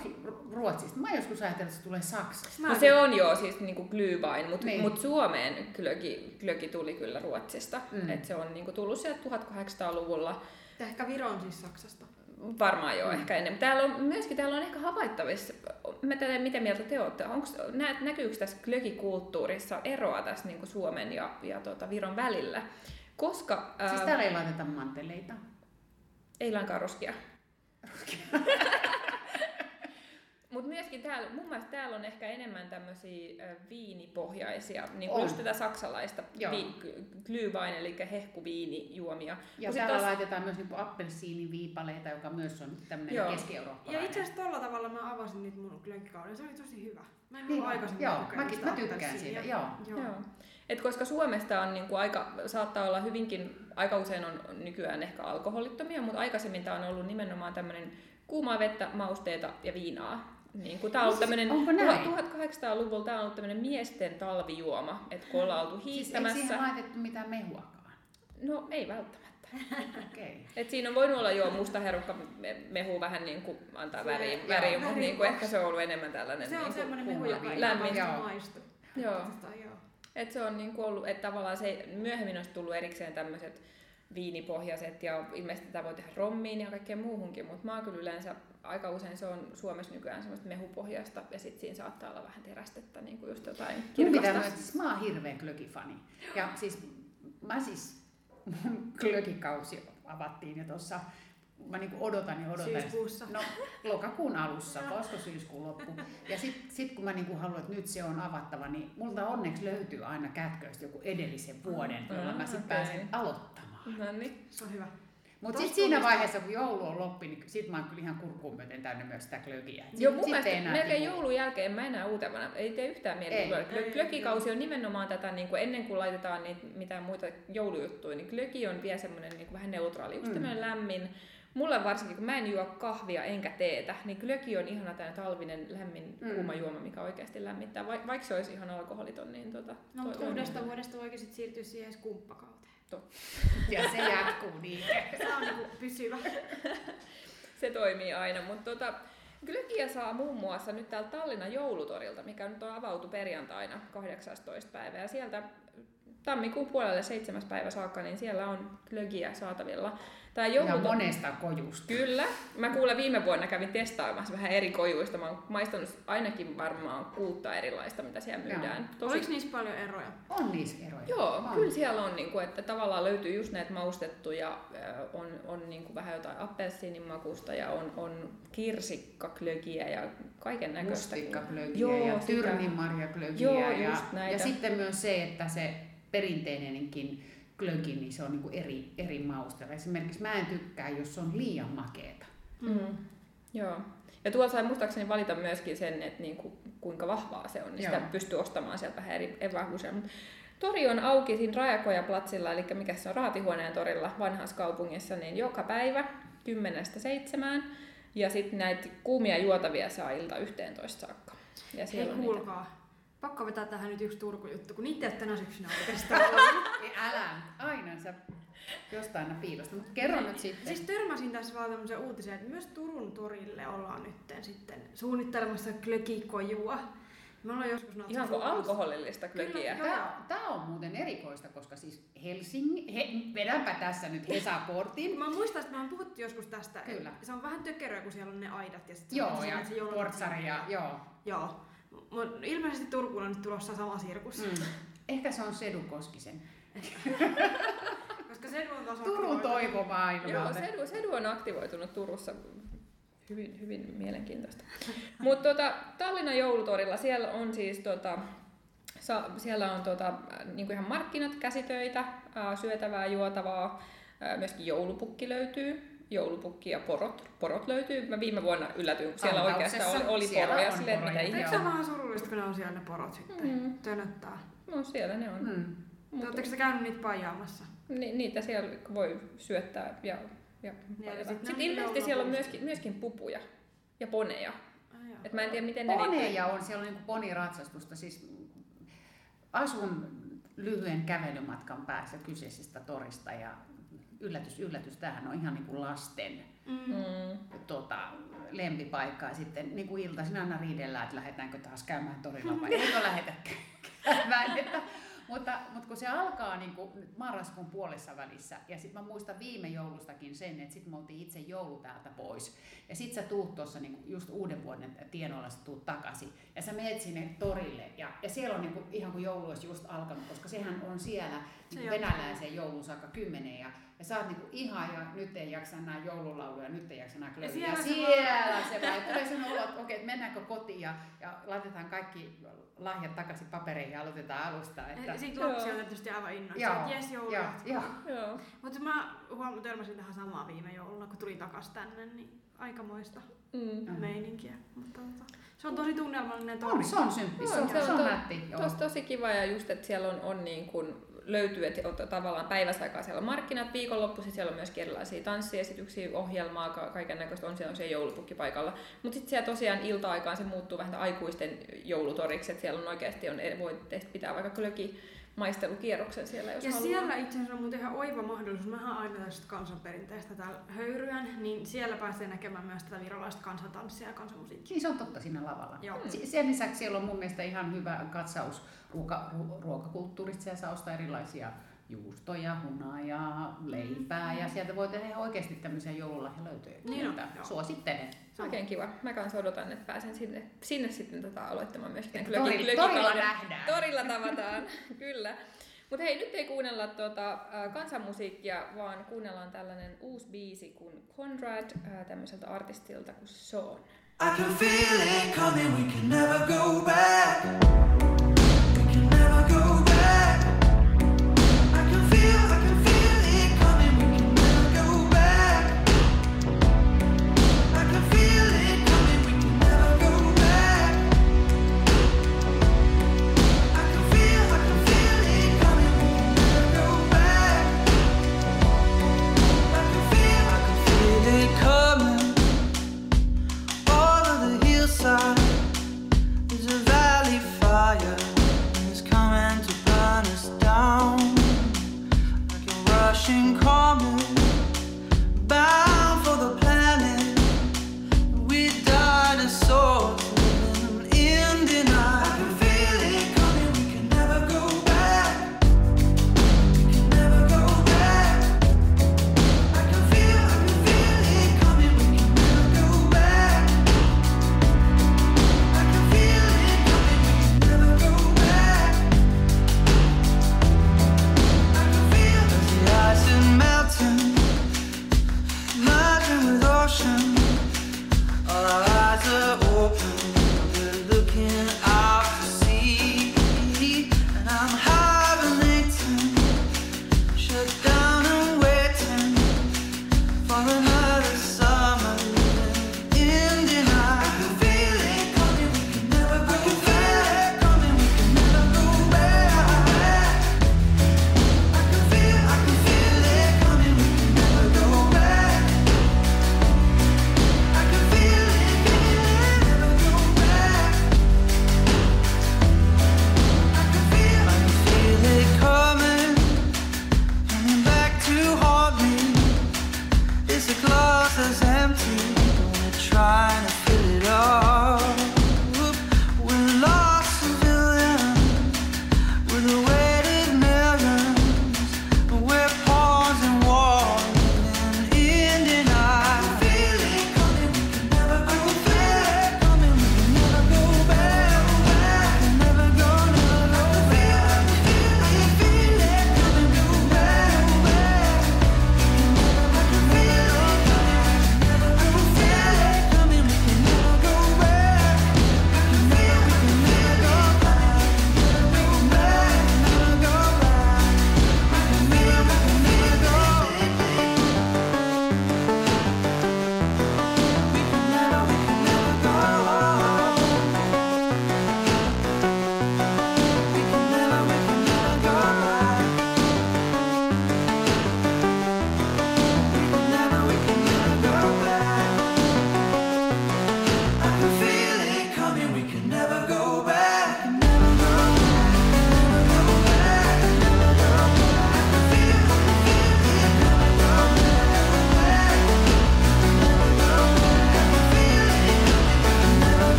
Ruotsista? Mä joskus ajattelin, että se tulee Saksasta. no se on jo siis niinku glühwein, mutta Niin. mut Suomeen glögi, glögi tuli kyllä Ruotsista. Mm. Et se on niinku tullut sieltä 1800-luvulla. Ja ehkä Viro on siis Saksasta. Varmaan joo, Mm. ehkä ennen. Täällä on myöskin täällä on ehkä havaittavissa, mä tiedän, mitä mieltä te olette, onko, nä, näkyykö tässä glögikulttuurissa eroa tässä niin Suomen ja, ja tota Viron välillä? Koska ää, Siis täällä ei laiteta manteleita. ei lainkaan roskia. Mutta myöskin täällä, mun mielestä täällä on ehkä enemmän tämmöisiä viinipohjaisia, niin kuin just tätä saksalaista vi, glühwein, eli hehkuviinijuomia. Ja täällä taas- laitetaan myös niinku appelsiiniviipaleita, joka myös on tämmöinen Joo. keski-eurooppalainen. Ja itse asiassa tolla tavalla mä avasin nyt mun glöggikauden. Se oli tosi hyvä. Mä en Niin, aikaisemmin joo, mäkin- mä tykkään siitä, joo. joo. Joo. Et koska Suomesta on niinku aika, saattaa olla hyvinkin, aika usein on nykyään ehkä alkoholittomia, mutta aikaisemmin tämä on ollut nimenomaan tämmöinen kuumaa vettä, mausteita ja viinaa. Niin kuin, tää on No siis, tämmönen, onko näin? 1800-luvulla tämä on ollut tämmöinen miesten talvijuoma, että kun ollaan oltu Siis hiihtämässä. siihen laitettu mitään mehuakaan? No ei välttämättä. Okei. Et siinä on voinut olla jo musta herukka me- mehu vähän niin kuin antaa väriä, joo, väriä mutta niin kuin ehkä se on ollut enemmän tällainen Se on niin kuin semmoinen mehu, joka ei lämmin. maistu. Joo. Joo. Et se on niin kuin ollut, että tavallaan se myöhemmin olisi tullut erikseen tämmöiset viinipohjaiset ja ilmeisesti tätä voi tehdä rommiin ja kaikkeen muuhunkin, mutta mä oon kyllä yleensä aika usein se on Suomessa nykyään semmoista mehupohjasta ja sitten siinä saattaa olla vähän terästettä, niin kuin just jotain Mun pitää kirkasta. että siis mä oon hirveä klökifani. Ja siis mä siis, mun klökikausi avattiin jo tuossa, mä niinku odotan ja odotan. Syyskuussa. No lokakuun alussa, koska syyskuun loppu. Ja sitten sit kun mä niinku haluan, että nyt se on avattava, niin multa onneksi löytyy aina kätköistä joku edellisen vuoden, jolla mä sitten pääsen aloittamaan. No niin. Se on hyvä. Mutta sitten siinä vaiheessa, kun joulu on loppu, niin sit mä oon kyllä ihan kurkkuun myöten täynnä myös sitä klökiä. Et Joo, sit- mun sit ei mielestä enää melkein joulun jälkeen mä enää uutevana, ei tee yhtään tulla. Klö- Klökikausi on nimenomaan tätä, niin kuin ennen kuin laitetaan niitä mitään muita joulujuttuja, niin klöki on vielä semmoinen niin kuin vähän neutraali, just Mm. tämmöinen lämmin. Mulle varsinkin, kun mä en juo kahvia enkä teetä, niin klöki on ihana tämä talvinen lämmin Mm. kuuma juoma, mikä oikeasti lämmittää. Vai, vaikka se olisi ihan alkoholiton, niin tota, No, mutta uudesta vuodesta voikin sit siirtyä siihen skumppakauteen. Ja se jatkuu niin. Se on niinku pysyvä. Se toimii aina, mutta tota, Glögiä saa muun muassa nyt täältä Tallinnan joulutorilta, mikä nyt on avautu perjantaina 18. päivä. Ja sieltä tammikuun puolelle 7. päivä saakka, niin siellä on glögiä saatavilla. Tämä Ja jouluto... monesta kojusta. Kyllä. Mä kuulen viime vuonna kävin testaamassa vähän eri kojuista. Mä oon maistanut ainakin varmaan kuutta erilaista, mitä siellä Joo. myydään. Oliko niissä paljon eroja? On niissä eroja. Joo, on. kyllä siellä on, niin kuin, että tavallaan löytyy just näitä maustettuja, on, on niin kuin vähän jotain appelsiinimakusta ja on, on kirsikkaklögiä ja kaiken näköistä. mustikkaklögiä Joo, ja sitä. tyrnimarjaklögiä. Joo, ja, just näitä. ja sitten myös se, että se perinteinenkin klögi, niin se on niinku eri, eri maustella. Esimerkiksi mä en tykkää, jos se on liian makeeta. Mm. Joo. Ja tuolla sai muistaakseni valita myöskin sen, että niinku, kuinka vahvaa se on, niin sitä Joo. pystyy ostamaan sieltä vähän eri. Mut Tori on auki siinä Rajakoja-platsilla, eli mikä se on Raatihuoneen torilla vanhassa kaupungissa, niin joka päivä 10-7. Ja sitten näitä kuumia juotavia saa ilta 11 saakka. Ja Hei siellä on niitä. Pakko vetää tähän nyt yksi Turku-juttu, kun niitä ei ole tänä syksynä oikeastaan ollut. Ei, älä, aina sä jostain aina piilosta. Mutta kerro nyt sitten. Siis törmäsin tässä vaan tämmöisen uutisen, että myös Turun torille ollaan nyt sitten suunnittelemassa glögikojua. Me ollaan joskus noita Ihan kuin alkoholillista klökiä. Kyllä, Tämä, tämä on muuten erikoista, koska siis Helsingin, he, vedänpä tässä nyt Hesa-portin. Mä muistan, että me on puhuttu joskus tästä. Kyllä. Se on vähän tökeröä, kun siellä on ne aidat ja sitten Joo, ja portsari ja joo. Joo. Mut ilmeisesti Turkuun on nyt tulossa sama sirkus. Mm. Ehkä se on Sedu Koskisen. Koska se on taas Turun toivo Joo. Sedu, Sedu on aktivoitunut Turussa. Hyvin, hyvin mielenkiintoista. Mutta tota, Tallinnan joulutorilla siellä on siis tota, sa, siellä on tota, niinku ihan markkinat, käsitöitä, ää, syötävää, juotavaa, ää, myöskin joulupukki löytyy. Joulupukki ja porot, porot löytyy. Mä viime vuonna yllätyin, kun siellä oikeastaan oli, oli siellä poroja on silleen, että mitä poroja. Eikö se vähän surullista, kun ne on siellä ne porot sitten? Mm. Tönöttää. No siellä ne on. Mm. Mut- Oletteko te käynyt niitä pajaamassa? Ni, niitä siellä voi syöttää ja, ja Niin, eli sitten, sit ne ilmeisesti siellä on myöskin, myöskin pupuja ja poneja. Ai. Et mä en tiedä miten ne liittyy. Poneja on, siellä on niin poniratsastusta. Siis asun lyhyen kävelymatkan päässä kyseisestä torista ja yllätys, yllätys, tämähän on ihan niin kuin lasten Mm. Mm. tota, lempipaikkaa. Sitten niin kuin iltaisin aina riidellään, että lähdetäänkö taas käymään torilla vai eikö lähetäkään käymään. Että, mutta, mutta kun se alkaa niin kuin marraskuun puolessa välissä, ja sitten mä muistan viime joulustakin sen, että sitten me oltiin itse joulu täältä pois. Ja sitten sä tuut tuossa niin just uuden vuoden tienoilla, sä tuut takaisin. Ja sä meet sinne torille, ja, ja siellä on niin kuin, ihan kuin joulu olisi just alkanut, koska sehän on siellä niin venäläiseen jouluun saakka kymmenen. Ja, ja sä oot niinku ihan ja nyt ei jaksa enää joululauluja, nyt ei jaksa enää klöviä. Ja siellä se siellä se vaan, tulee sen olo, että okei, että mennäänkö kotiin ja, ja laitetaan kaikki lahjat takaisin papereihin ja aloitetaan alusta. Että, Ja Sitten lapsi on tietysti aivan innoissa, Joo, että jes joulu joo, jatkuu. joo. Joo. Mutta mä huomaan, törmäsin tähän samaa viime jouluna, kun tuli takas tänne, niin aikamoista Mm. Meininkiä. Mutta tota, se on tosi tunnelmallinen on, tori. se on symppi, se on, On, se on, to- nätti. Tosi kiva ja just, että siellä on, on niin kuin löytyy, että tavallaan päiväsaikaa siellä on markkinat, viikonloppuisin siellä on myös erilaisia tanssiesityksiä, ohjelmaa, kaiken näköistä on siellä on se joulupukki paikalla. Mutta sitten siellä tosiaan ilta-aikaan se muuttuu vähän aikuisten joulutoriksi, että siellä on oikeasti on, voi pitää vaikka kylläkin maistelukierroksen siellä, jos Ja haluaa. siellä itse asiassa on muuten ihan oiva mahdollisuus. Mähän aina tästä kansanperinteestä täällä höyryän, niin siellä pääsee näkemään myös tätä virolaista kansantanssia ja kansanmusiikkia. Niin se on totta siinä lavalla. Joo. Si- Sen lisäksi siellä on mun mielestä ihan hyvä katsaus ruoka, ru- ruokakulttuurista. Siellä saa ostaa erilaisia juustoja, hunajaa, leipää ja sieltä voi tehdä ihan oikeasti tämmöisiä joululahjalöytöjä. Niin on. Suosittelen. Oikein kiva. Mä kanssa odotan, että pääsen sinne, sinne sitten tota aloittamaan myös. Tori- glögikauden. torilla nähdään. Torilla tavataan, kyllä. Mutta hei, nyt ei kuunnella tuota, äh, kansanmusiikkia, vaan kuunnellaan tällainen uusi biisi kuin Conrad äh, tämmöiseltä artistilta kuin Sean. I can feel it coming, we can never go back. We can never go back.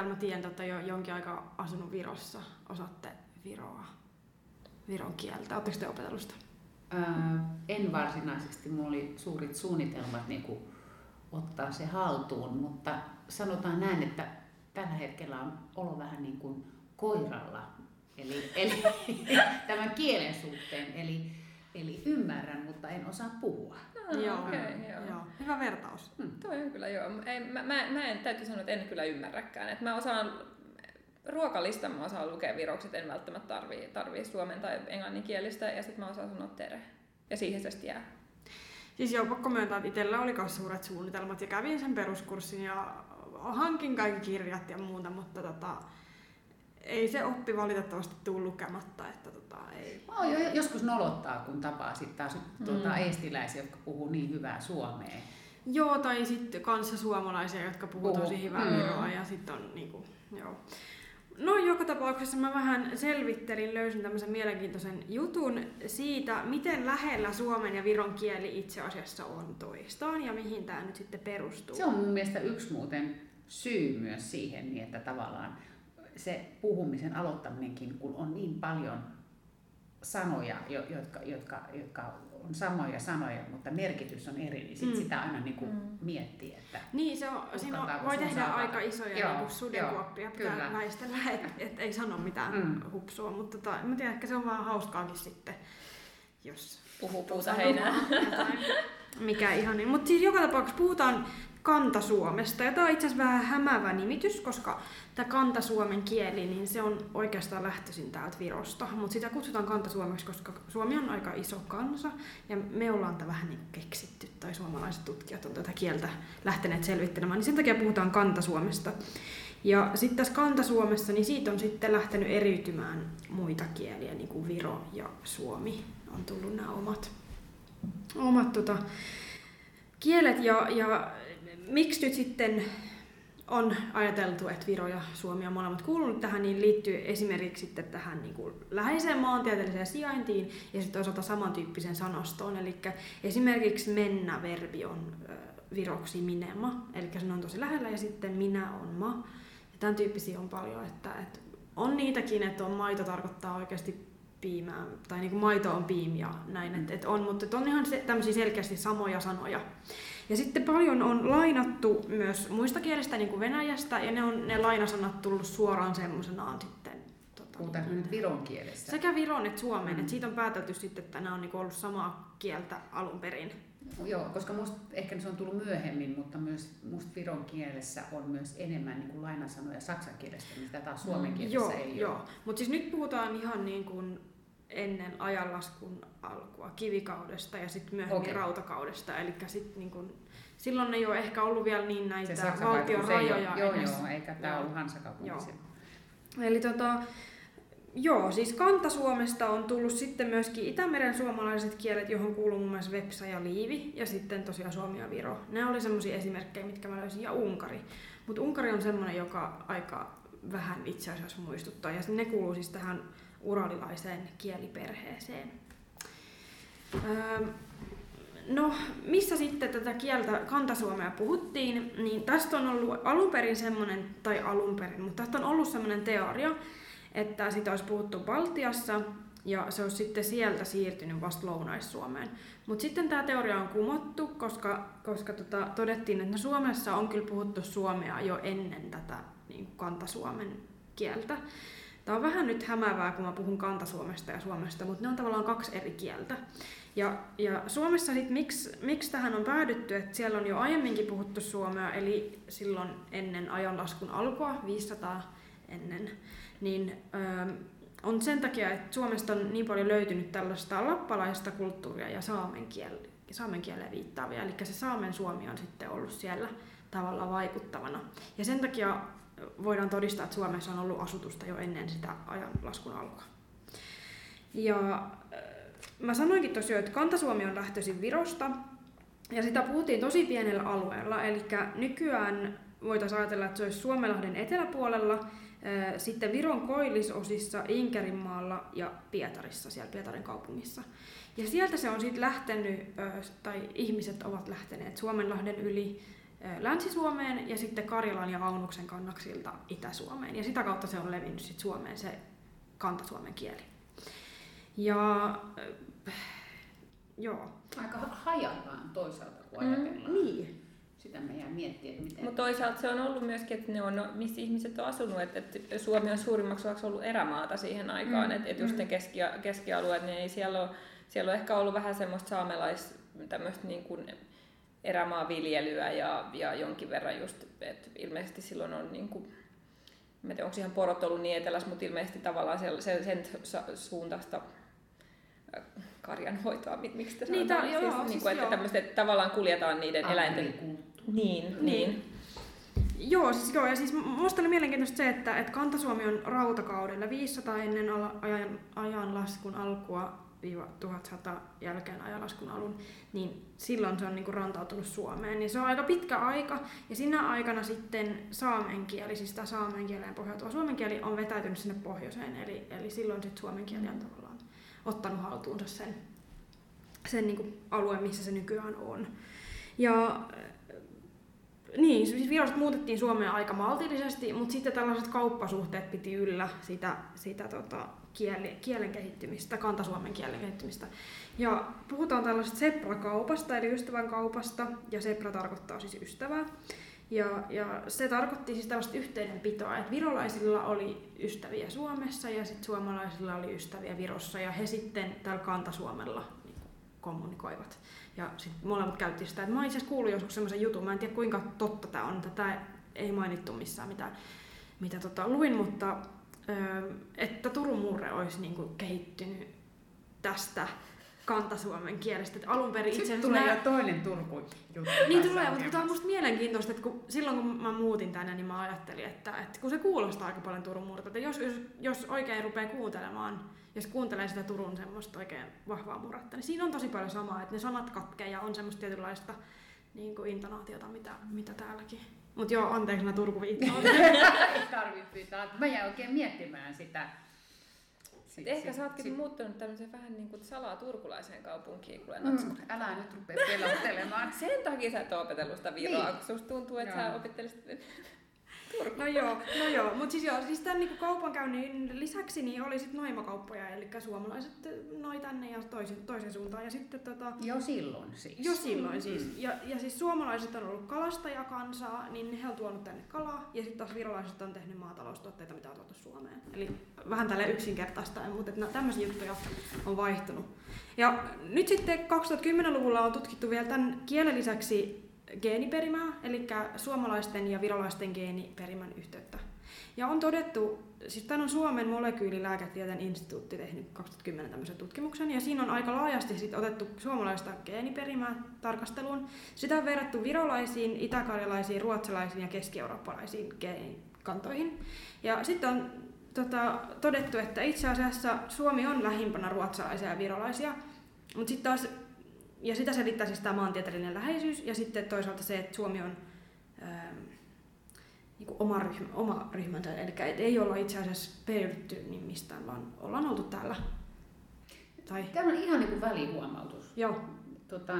Täällä, mä tiedän, että jo jonkin aikaa asunut Virossa, osaatte Viroa, Viron kieltä. Oletteko te opetellut sitä? Ää, en varsinaisesti, mulla oli suurit suunnitelmat niin kuin, ottaa se haltuun, mutta sanotaan näin, että tällä hetkellä on olo vähän niin kuin koiralla, eli, eli tämän kielen suhteen, eli, eli ymmärrän, mutta en osaa puhua. Ah, Joo, okei, joo. joo. Hyvä vertaus. Toi on kyllä joo. Ei, mä, mä, mä en, täytyy sanoa, että en kyllä ymmärräkään. Et mä osaan ruokalistan mä osaan lukea virokset, en välttämättä tarvii, tarvii suomen tai englanninkielistä, ja sitten mä osaan sanoa tere. Ja siihen se sitten jää. Siis joo, pakko myöntää, että itsellä oli myös suuret suunnitelmat ja kävin sen peruskurssin ja hankin kaikki kirjat ja muuta, mutta tota, ei se oppi valitettavasti tule lukematta, että tota, ei. Mä oon jo joskus nolottaa, kun tapaa sitten taas Mm. tuota, eestiläisiä, jotka puhuu niin hyvää suomea. Joo, tai sitten kanssa suomalaisia, jotka puhuu Puhuu. tosi hyvää Mm. viroa ja sitten on niinku, joo. No joka tapauksessa mä vähän selvittelin, löysin tämmöisen mielenkiintoisen jutun siitä, miten lähellä suomen ja viron kieli itse asiassa on toistaan ja mihin tämä nyt sitten perustuu. Se on mun mielestä yksi muuten syy myös siihen, niin että tavallaan se puhumisen aloittaminenkin, kun on niin paljon sanoja, jo- jotka, jotka, jotka on samoja sanoja, mutta merkitys on eri, niin sit Mm. sitä aina niin kuin Mm. miettii, että Niin, se on, siinä on, voi tehdä saavaan? aika isoja Joo, niinku sudenkuoppia, pitää kyllä. väistellä, että et ei sano mitään Mm. hupsua, mutta tota, mä tiedä, ehkä se on vaan hauskaakin sitten, jos Puhuu puuta sanomaan heinää. Mikä ihan niin. Mutta siis joka tapauksessa puhutaan Kanta-Suomesta. Ja tämä on itse asiassa vähän hämävä nimitys, koska tämä Kanta-Suomen kieli, niin se on oikeastaan lähtöisin täältä Virosta. Mutta sitä kutsutaan Kanta-Suomeksi, koska Suomi on aika iso kansa. Ja me ollaan tämä vähän niin keksitty, tai suomalaiset tutkijat on tätä kieltä lähteneet selvittelemään. Niin sen takia puhutaan Kanta-Suomesta. Ja sitten tässä Kanta-Suomessa, niin siitä on sitten lähtenyt eriytymään muita kieliä, niin kuin Viro ja Suomi on tullut nämä omat, omat tota, kielet. Ja, ja miksi nyt sitten on ajateltu, että Viro ja Suomi on molemmat kuulunut tähän, niin liittyy esimerkiksi sitten tähän niin kuin läheiseen maantieteelliseen sijaintiin ja sitten toisaalta samantyyppiseen sanastoon. Eli esimerkiksi mennä-verbi on viroksi minema, eli se on tosi lähellä, ja sitten minä on ma. Ja tämän tyyppisiä on paljon, että, että on niitäkin, että on maito tarkoittaa oikeasti piimää, tai niin kuin maito on piim ja näin, että, että on, mutta että on ihan se, tämmöisiä selkeästi samoja sanoja. Ja sitten paljon on lainattu myös muista kielistä, niin kuin Venäjästä, ja ne on ne lainasanat tullut suoraan semmoisenaan sitten. Tota, puhutaanko nyt viron kielessä. sekä Viron että Suomen, Mm. että siitä on päätelty sitten, että nämä on niin ollut samaa kieltä alun perin. Joo, koska musta, ehkä se on tullut myöhemmin, mutta myös musta viron kielessä on myös enemmän niin kuin lainasanoja saksan kielestä, mitä taas suomen Mm, kielessä Joo, ei joo. ole. Mutta siis nyt puhutaan ihan niin kuin ennen ajanlaskun alkua, kivikaudesta ja sitten myöhemmin Okei. rautakaudesta. Eli sit niin kuin, silloin ei ole ehkä ollut vielä niin Se näitä Saksan valtion vaikutus ei ole- rajoja Joo, edes. joo, eikä tämä ollut Hansakaupunki. Eli tota, joo, siis Kanta-Suomesta on tullut sitten myöskin Itämeren suomalaiset kielet, johon kuuluu muun muassa Vepsa ja Liivi, ja sitten tosiaan Suomi ja Viro. Ne oli semmoisia esimerkkejä, mitkä mä löysin, ja Unkari. Mutta Unkari on semmoinen, joka aika vähän itse asiassa muistuttaa, ja ne kuuluu siis tähän uralilaiseen kieliperheeseen. Öö, No, missä sitten tätä kieltä kantasuomea puhuttiin, niin tästä on ollut alun perin semmoinen, tai alun perin, mutta tästä on ollut semmoinen teoria, että sitä olisi puhuttu Baltiassa ja se olisi sitten sieltä siirtynyt vasta Lounais-Suomeen. Mutta sitten tämä teoria on kumottu, koska, koska tota, todettiin, että no Suomessa on kyllä puhuttu suomea jo ennen tätä niin kantasuomen kieltä. Tämä on vähän nyt hämäävää, kun mä puhun kantasuomesta ja suomesta, mutta ne on tavallaan kaksi eri kieltä. Ja, ja Suomessa sit, miksi, miksi tähän on päädytty, että siellä on jo aiemminkin puhuttu suomea, eli silloin ennen ajanlaskun alkua, 500 ennen, niin ö, on sen takia, että Suomesta on niin paljon löytynyt tällaista lappalaista kulttuuria ja saamen, kiel, saamen kieleen viittaavia, eli se saamen suomi on sitten ollut siellä tavallaan vaikuttavana. Ja sen takia voidaan todistaa, että Suomessa on ollut asutusta jo ennen sitä ajanlaskun alkua. Ja mä sanoinkin tosiaan, että Kantasuomi on lähtöisin Virosta, ja sitä puhuttiin tosi pienellä alueella, eli nykyään voitaisiin ajatella, että se olisi Suomenlahden eteläpuolella, sitten Viron koillisosissa, Inkerinmaalla ja Pietarissa, siellä Pietarin kaupungissa. Ja sieltä se on sitten lähtenyt, tai ihmiset ovat lähteneet Suomenlahden yli Länsi-Suomeen ja sitten Karjalan ja Aunuksen kannaksilta Itä-Suomeen. Ja sitä kautta se on levinnyt sitten Suomeen se kantasuomen kieli. Ja äh, joo. Aika hajallaan toisaalta, kun Mm, ajatellaan. Niin. Sitä me jää miettiä, että miten... Mutta toisaalta se on ollut myöskin, että ne on, missä ihmiset on asunut, että, että Suomi on suurimmaksi osaksi ollut erämaata siihen aikaan, Mm, mm, että, että just mm. ne keski, keskialueet, niin ei siellä ole, siellä on ehkä ollut vähän semmoista saamelais tämmöistä niin kuin erämaanviljelyä ja, ja jonkin verran just, että ilmeisesti silloin on niin kuin, mä en tiedä, onko ihan porot ollut niin etelässä, mutta ilmeisesti tavallaan se, se, sen sa- suuntaista äh, karjanhoitoa, mi- miksi te Niin, sanotaan? joo, siis, siis niin kuin, että joo. tämmöistä, että tavallaan kuljetaan niiden eläinten... Niin, niin. niin. Joo, siis joo, ja siis musta oli mielenkiintoista se, että, että Kantasuomi on rautakaudella 500 ennen ajanlaskun alkua 1100 jälkeen ajanlaskun alun, niin silloin se on niin kuin rantautunut Suomeen. Niin se on aika pitkä aika, ja sinä aikana sitten saamen kieli, siis saamen kieleen pohjautuva suomen kieli on vetäytynyt sinne pohjoiseen, eli, eli silloin sitten suomen kieli on tavallaan ottanut haltuunsa sen, sen niin kuin alueen, missä se nykyään on. Ja niin, siis viralliset muutettiin Suomeen aika maltillisesti, mutta sitten tällaiset kauppasuhteet piti yllä sitä, sitä tota, kieli, kielen kehittymistä, kantasuomen kielen kehittymistä. Ja puhutaan tällaisesta sepra-kaupasta, eli ystävän kaupasta, ja sepra tarkoittaa siis ystävää. Ja, ja se tarkoitti siis tällaista yhteydenpitoa, että virolaisilla oli ystäviä Suomessa ja sitten suomalaisilla oli ystäviä Virossa, ja he sitten täällä kantasuomella niin kuin kommunikoivat. Ja sitten molemmat käytti sitä. Et mä itse kuullut joskus semmoisen jutun, mä en tiedä kuinka totta tämä on, tätä ei mainittu missään mitä, mitä tota, luin, mutta että Turun murre olisi niinku kehittynyt tästä kantasuomen kielestä. Et alun perin itse asiassa tulee nää- jo toinen Turku juttu. niin tulee, mutta tämä on musta mielenkiintoista, että kun, silloin kun mä muutin tänne, niin mä ajattelin, että, että kun se kuulostaa aika paljon Turun murta, että jos, jos, jos oikein rupeaa kuuntelemaan, jos kuuntelee sitä Turun semmoista oikein vahvaa murretta, niin siinä on tosi paljon samaa, että ne sanat katkee ja on semmoista tietynlaista niin kuin intonaatiota, mitä, mitä täälläkin. Mutta joo, anteeksi mä Turku viittaan. Ei tarvitse pyytää. Mä jäin oikein miettimään sitä. Sit ehkä sä ootkin muuttunut tämmöiseen vähän niin kuin salaa turkulaiseen kaupunkiin, kun Mm, älä nyt rupea pelottelemaan. Sen takia sä et ole opetellut sitä viroa, Niin. kun susta tuntuu, että Joo. sä opettelisit No joo, no joo. mutta siis joo, siis tämän niinku kaupankäynnin lisäksi niin oli sitten noimakauppoja, eli suomalaiset noi tänne ja toisen, toisen suuntaan. Ja sitten tota, Jo silloin siis. Jo silloin siis. Ja, ja siis suomalaiset on ollut kalastajakansaa, niin he on tuonut tänne kalaa. Ja sitten taas virolaiset on tehnyt maataloustuotteita, mitä on tuotu Suomeen. Eli vähän tälle yksinkertaistaen, mutta no, tämmöisiä juttuja on vaihtunut. Ja nyt sitten 2010-luvulla on tutkittu vielä tämän kielen lisäksi geeniperimää, eli suomalaisten ja virolaisten geeniperimän yhteyttä. Ja on todettu, siis tämän on Suomen molekyylilääketieteen instituutti tehnyt 2010 tämmöisen tutkimuksen, ja siinä on aika laajasti sit otettu suomalaista geeniperimää tarkasteluun. Sitä on verrattu virolaisiin, itäkarjalaisiin, ruotsalaisiin ja keski-eurooppalaisiin geenikantoihin. Ja sitten on tota, todettu, että itse asiassa Suomi on lähimpänä ruotsalaisia ja virolaisia, mutta sitten taas, ja sitä selittää siis tämä maantieteellinen läheisyys, ja sitten toisaalta se, että Suomi on ähm, niin kuin oma, ryhmä, oma ryhmänsä, eli ei olla itse asiassa periydytty niin mistään, vaan ollaan oltu täällä. Tai, Tämä on ihan niin kuin välihuomautus. joo, Tota,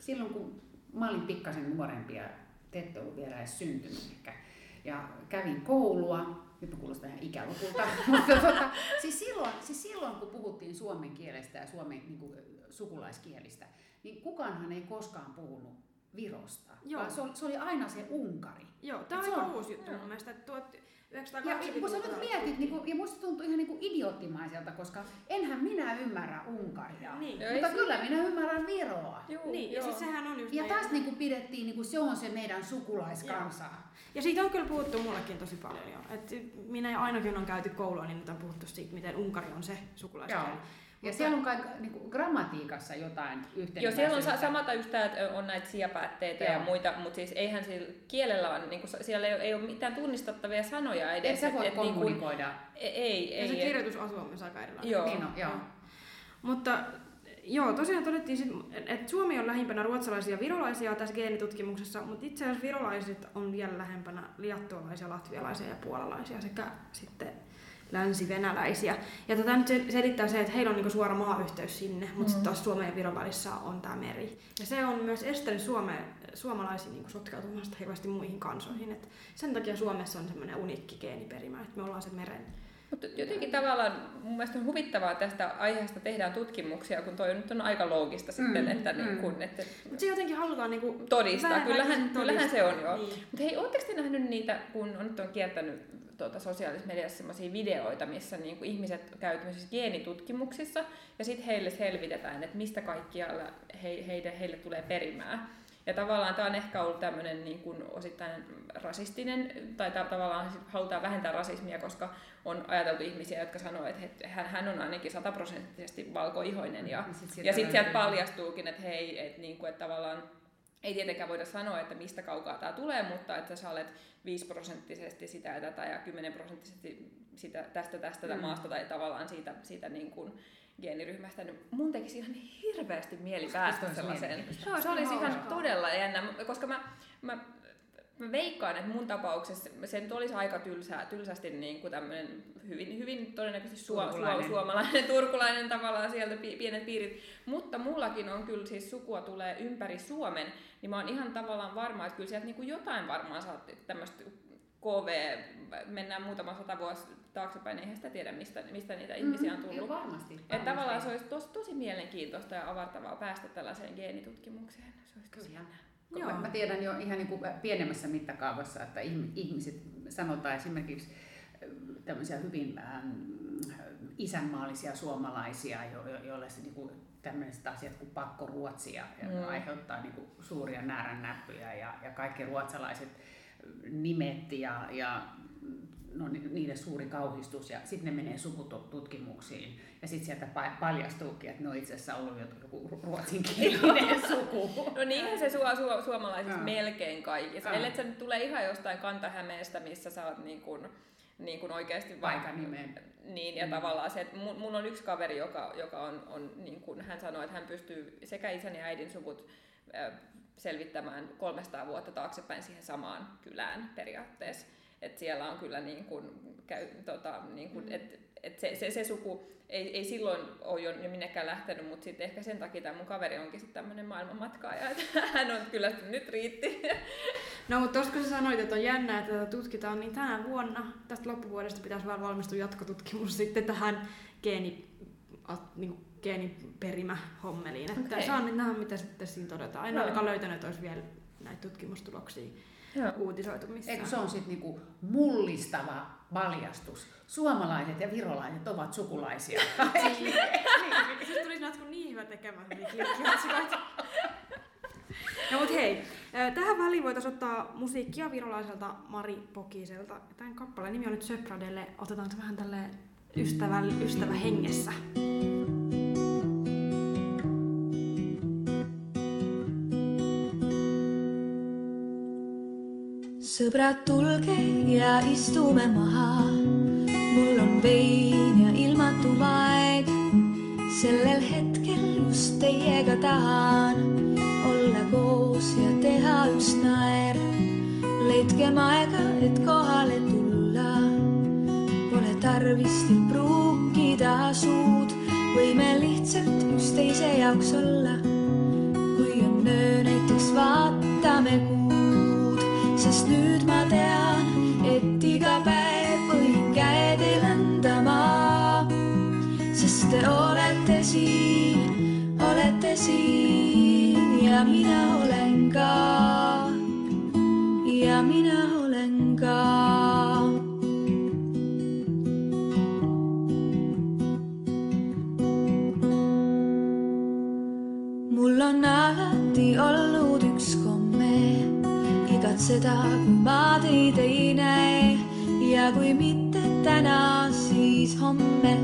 silloin kun mä olin pikkasen nuorempi ja te ette ollut vielä edes syntynyt ehkä, ja kävin koulua, nyt mä kuulostan ihan ikälopulta, mutta tota, siis, silloin, siis silloin kun puhuttiin suomen kielestä ja suomen niin kuin, sukulaiskielistä, niin kukaanhan ei koskaan puhunut Virosta, Joo. vaan se oli, se oli aina se Unkari. joo tämä on Se aika uusi juttu joo. mun mielestä, että Ja 1920 kun sä nyt mietit, niin kuin, ja musta tuntui ihan niin kuin idioottimaiselta, koska enhän minä ymmärrä Unkaria, Niin. Joo, mutta ei kyllä minä ymmärrän Viroa. Juu, Niin, ja joo. siis sehän on just Ja taas niin kuin pidettiin, niin kuin se on se meidän sukulaiskansaa. Ja siitä on kyllä puhuttu mullekin tosi paljon jo. Et minä ja ainakin on käyty koulua, niin nyt on puhuttu siitä, miten Unkari on se sukulaiskieli. Ja siellä on kai niin kuin grammatiikassa jotain yhtenäisyyttä. Joo, siellä on sa- samata tämä, että on näitä sijapäätteitä ja muita, mutta siis eihän sillä kielellä on, niin kuin, siellä ei, ei ole mitään tunnistettavia sanoja Et edes. sä voi et- et niin kuin- kommunikoida. ei, Ja se ei, ei. kirjoitusasu on myös aika erilainen. Joo. Niin on, joo. Mutta joo, tosiaan todettiin, sit, että Suomi on lähimpänä ruotsalaisia ja virolaisia tässä geenitutkimuksessa, mutta itse asiassa virolaiset on vielä lähempänä liattualaisia, latvialaisia ja puolalaisia sekä sitten länsivenäläisiä. Ja tätä nyt se- selittää se, että heillä on niinku suora maayhteys sinne, mutta mm. sitten taas Suomen ja Viron välissä on tämä meri. Ja se on myös estänyt Suome, suomalaisia niinku sotkeutumasta hirveästi muihin kansoihin. Et sen takia Suomessa on semmoinen uniikki geeniperimä, että me ollaan se meren Mutta jotenkin tavallaan mun mielestä on huvittavaa, tästä aiheesta tehdään tutkimuksia, kun toi nyt on aika loogista sitten, Mm, että, mm. niin kun, että Mutta se jotenkin halutaan niinku todistaa. Kyllähän, väkisin kyllähän se on joo. Niin. Mutta hei, ootteko te nähnyt niitä, kun on, nyt on kiertänyt tuota, sosiaalisessa mediassa semmoisia videoita, missä niin kuin ihmiset käyvät geenitutkimuksissa ja sitten heille selvitetään, että mistä kaikkialla he, heille, heille tulee perimää. Ja tavallaan tämä on ehkä ollut tämmöinen niin kuin osittain rasistinen, tai tavallaan halutaan vähentää rasismia, koska on ajateltu ihmisiä, jotka sanoo, että hän on ainakin sataprosenttisesti valkoihoinen. Ja, ja sitten sieltä paljastuukin, että hei, että, niin kuin, että tavallaan ei tietenkään voida sanoa, että mistä kaukaa tämä tulee, mutta että sä olet 5 prosenttisesti sitä ja tätä ja 10 prosenttisesti sitä, tästä tästä mm. maasta tai tavallaan siitä, siitä niin kuin geeniryhmästä, niin mun tekisi ihan hirveästi mieli päästä sellaiseen. No, se olisi ihan todella jännä, koska mä, mä mä veikkaan, että mun tapauksessa se nyt olisi aika tylsää, tylsästi niin kuin tämmöinen hyvin, hyvin todennäköisesti suo, suo, suomalainen, turkulainen tavallaan sieltä pienet piirit. Mutta mullakin on kyllä siis sukua tulee ympäri Suomen, niin mä oon ihan tavallaan varma, että kyllä sieltä niin kuin jotain varmaan saatte tämmöistä KV, mennään muutama sata vuosi taaksepäin, eihän sitä tiedä, mistä, mistä niitä mm-hmm. ihmisiä on tullut. Varmasti. varmasti. Että tavallaan se olisi tosi, tosi mielenkiintoista ja avartavaa päästä tällaiseen geenitutkimukseen. Se olisi tosi jännää. Joo. Mä tiedän jo ihan niin kuin pienemmässä mittakaavassa, että ihmiset sanotaan esimerkiksi äh, tämmöisiä hyvin ähm, isänmaallisia suomalaisia, jo, jo, joille se niin kuin, tämmöiset asiat kuin pakkoruotsi ja, mm. aiheuttaa niin kuin, suuria näppyjä ja, ja kaikki ruotsalaiset nimet ja, ja no, niiden suuri kauhistus ja sitten ne menee sukututkimuksiin ja sitten sieltä paljastuukin, että ne on itse asiassa ollut joku ruotsinkielinen suku. No niinhän se su- su- suomalaisissa melkein kaikissa. Ellei se nyt tulee ihan jostain kantahämeestä, missä sä oot niin kuin, niin kuin oikeasti Paikanimen. Niin, ja mm. tavallaan se, että mun, mun on yksi kaveri, joka, joka on, on niin kuin hän sanoi, että hän pystyy sekä isän ja äidin suvut selvittämään 300 vuotta taaksepäin siihen samaan kylään periaatteessa. Et siellä on kyllä niin kuin, käy, tota, niin kuin, mm. et, et se, se, se, suku ei, ei silloin ole jo minnekään lähtenyt, mutta sitten ehkä sen takia tämä mun kaveri onkin sitten tämmöinen maailmanmatkaaja, että hän on kyllä nyt riitti. No mutta tuossa kun sä sanoit, että on jännää, että tätä tutkitaan, niin tänä vuonna, tästä loppuvuodesta pitäisi vaan valmistua jatkotutkimus sitten tähän geeni, niin kuin geeniperimä-hommeliin. Että okay. saa nyt nähdä, mitä sitten siinä todetaan. En no. ainakaan löytänyt, että olisi vielä näitä tutkimustuloksia Joo. uutisoitu missään. Eikö se on sitten niinku mullistava paljastus? Suomalaiset ja virolaiset ovat sukulaisia. niin. niin. Siis tulisi näitä niin hyvä tekemään No mut hei, tähän väliin voitaisiin ottaa musiikkia virolaiselta Mari Pokiselta. Tämän kappaleen nimi on nyt Söpradelle. Otetaan se vähän tälle ystävä, ystävä hengessä. Sõbrad, tulge ja istume maha. mul on vein ja ilmatu aeg. sellel hetkel just teiega tahan olla koos ja teha just naer. leidkem aega, et kohale tulla. Pole tarvis teil pruukida suud, võime lihtsalt üksteise jaoks olla. siksi ja minä olenkaan, ja minä olenkaan. Mulla on alati ollut yksi komme, ikätseta kun mä teitä ei näe. Ja kui mitte täna, siis homme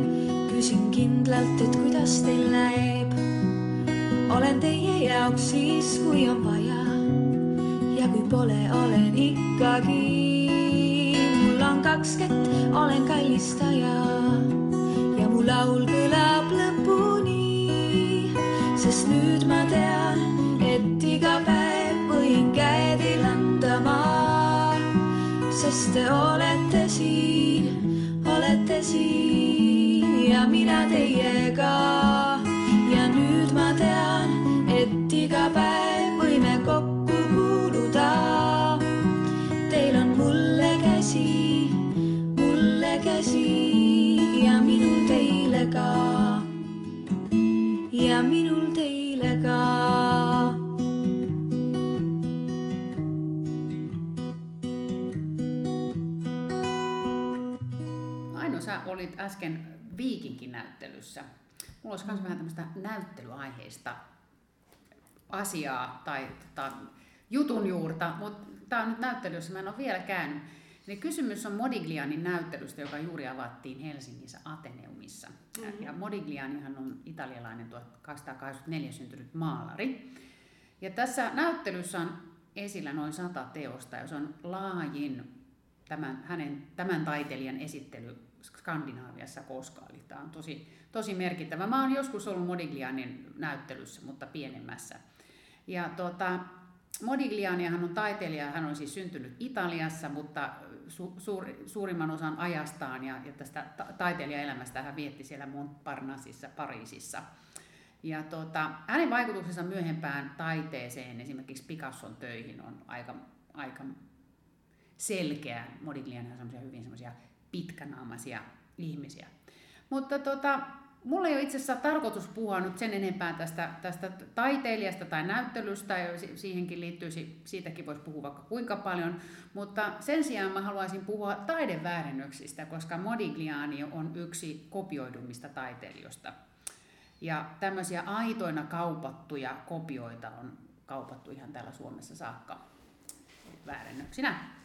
kysyn kindlalt, et kuidas teil näeb olen teie jaoks siis, kui on vaja ja kui pole, olen ikkagi. mul on kaks kätt, olen kallistaja ja mu laul kõlab lõpuni, sest nüüd ma tean, et iga päev võin käedi landa ootama, sest te olete siin, olete siin ja mina teiega. Olit äsken Viikinkin näyttelyssä. Mulla olisi myös vähän tämmöistä näyttelyaiheista asiaa tai tota, jutun juurta, mutta tämä on nyt näyttely, jossa mä en ole vielä käynyt. Eli kysymys on Modiglianin näyttelystä, joka juuri avattiin Helsingissä Ateneumissa. Mm-hmm. Ja Modiglianihan on italialainen 1284 syntynyt maalari. Ja tässä näyttelyssä on esillä noin sata teosta ja se on laajin tämän, hänen, tämän taiteilijan esittely Skandinaaviassa koskaan. Eli tämä on tosi, tosi merkittävä. Mä oon joskus ollut Modiglianin näyttelyssä, mutta pienemmässä. Ja tuota, Modiglianihan on taiteilija, hän on siis syntynyt Italiassa, mutta su, suur, suurimman osan ajastaan ja, ja tästä ta- taiteilijaelämästä hän vietti siellä Montparnassissa, Pariisissa. Ja tuota, hänen vaikutuksensa myöhempään taiteeseen, esimerkiksi Picasson töihin, on aika, aika selkeä. Modigliani on hyvin semmoisia pitkänaamaisia ihmisiä. Mutta tota, mulla ei ole itse asiassa tarkoitus puhua nyt sen enempää tästä, tästä taiteilijasta tai näyttelystä, ja siihenkin liittyisi, siitäkin voisi puhua vaikka kuinka paljon, mutta sen sijaan mä haluaisin puhua taideväärennöksistä, koska Modigliani on yksi kopioidummista taiteilijoista. Ja tämmöisiä aitoina kaupattuja kopioita on kaupattu ihan täällä Suomessa saakka väärennöksinä.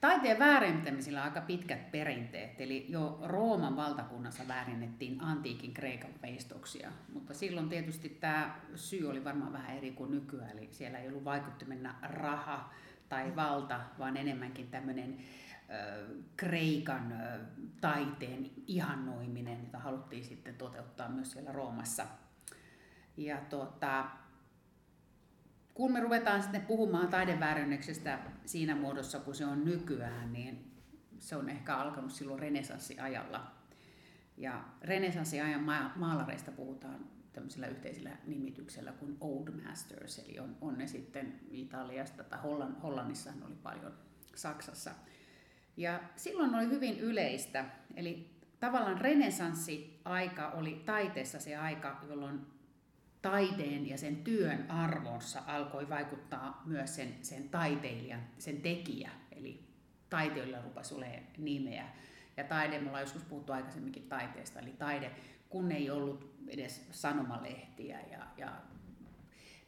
Taiteen väärentämisillä on aika pitkät perinteet, eli jo Rooman valtakunnassa väärennettiin antiikin Kreikan veistoksia, mutta silloin tietysti tämä syy oli varmaan vähän eri kuin nykyään, eli siellä ei ollut vaikuttimena raha tai valta, vaan enemmänkin tämmöinen Kreikan taiteen ihannoiminen, jota haluttiin sitten toteuttaa myös siellä Roomassa. Ja tuota, kun me ruvetaan sitten puhumaan taideväärennöksestä siinä muodossa, kun se on nykyään, niin se on ehkä alkanut silloin renesanssiajalla. Ja renesanssiajan maalareista puhutaan tämmöisellä yhteisellä nimityksellä kuin Old Masters, eli on, on ne sitten Italiasta tai Hollan, Hollannissa oli paljon Saksassa. Ja silloin oli hyvin yleistä, eli tavallaan renesanssi-aika oli taiteessa se aika, jolloin taiteen ja sen työn arvossa alkoi vaikuttaa myös sen, sen taiteilijan, sen tekijä, eli taiteilijan rupesi olemaan nimeä. Ja taide, me ollaan joskus puhuttu aikaisemminkin taiteesta, eli taide, kun ei ollut edes sanomalehtiä, ja, ja,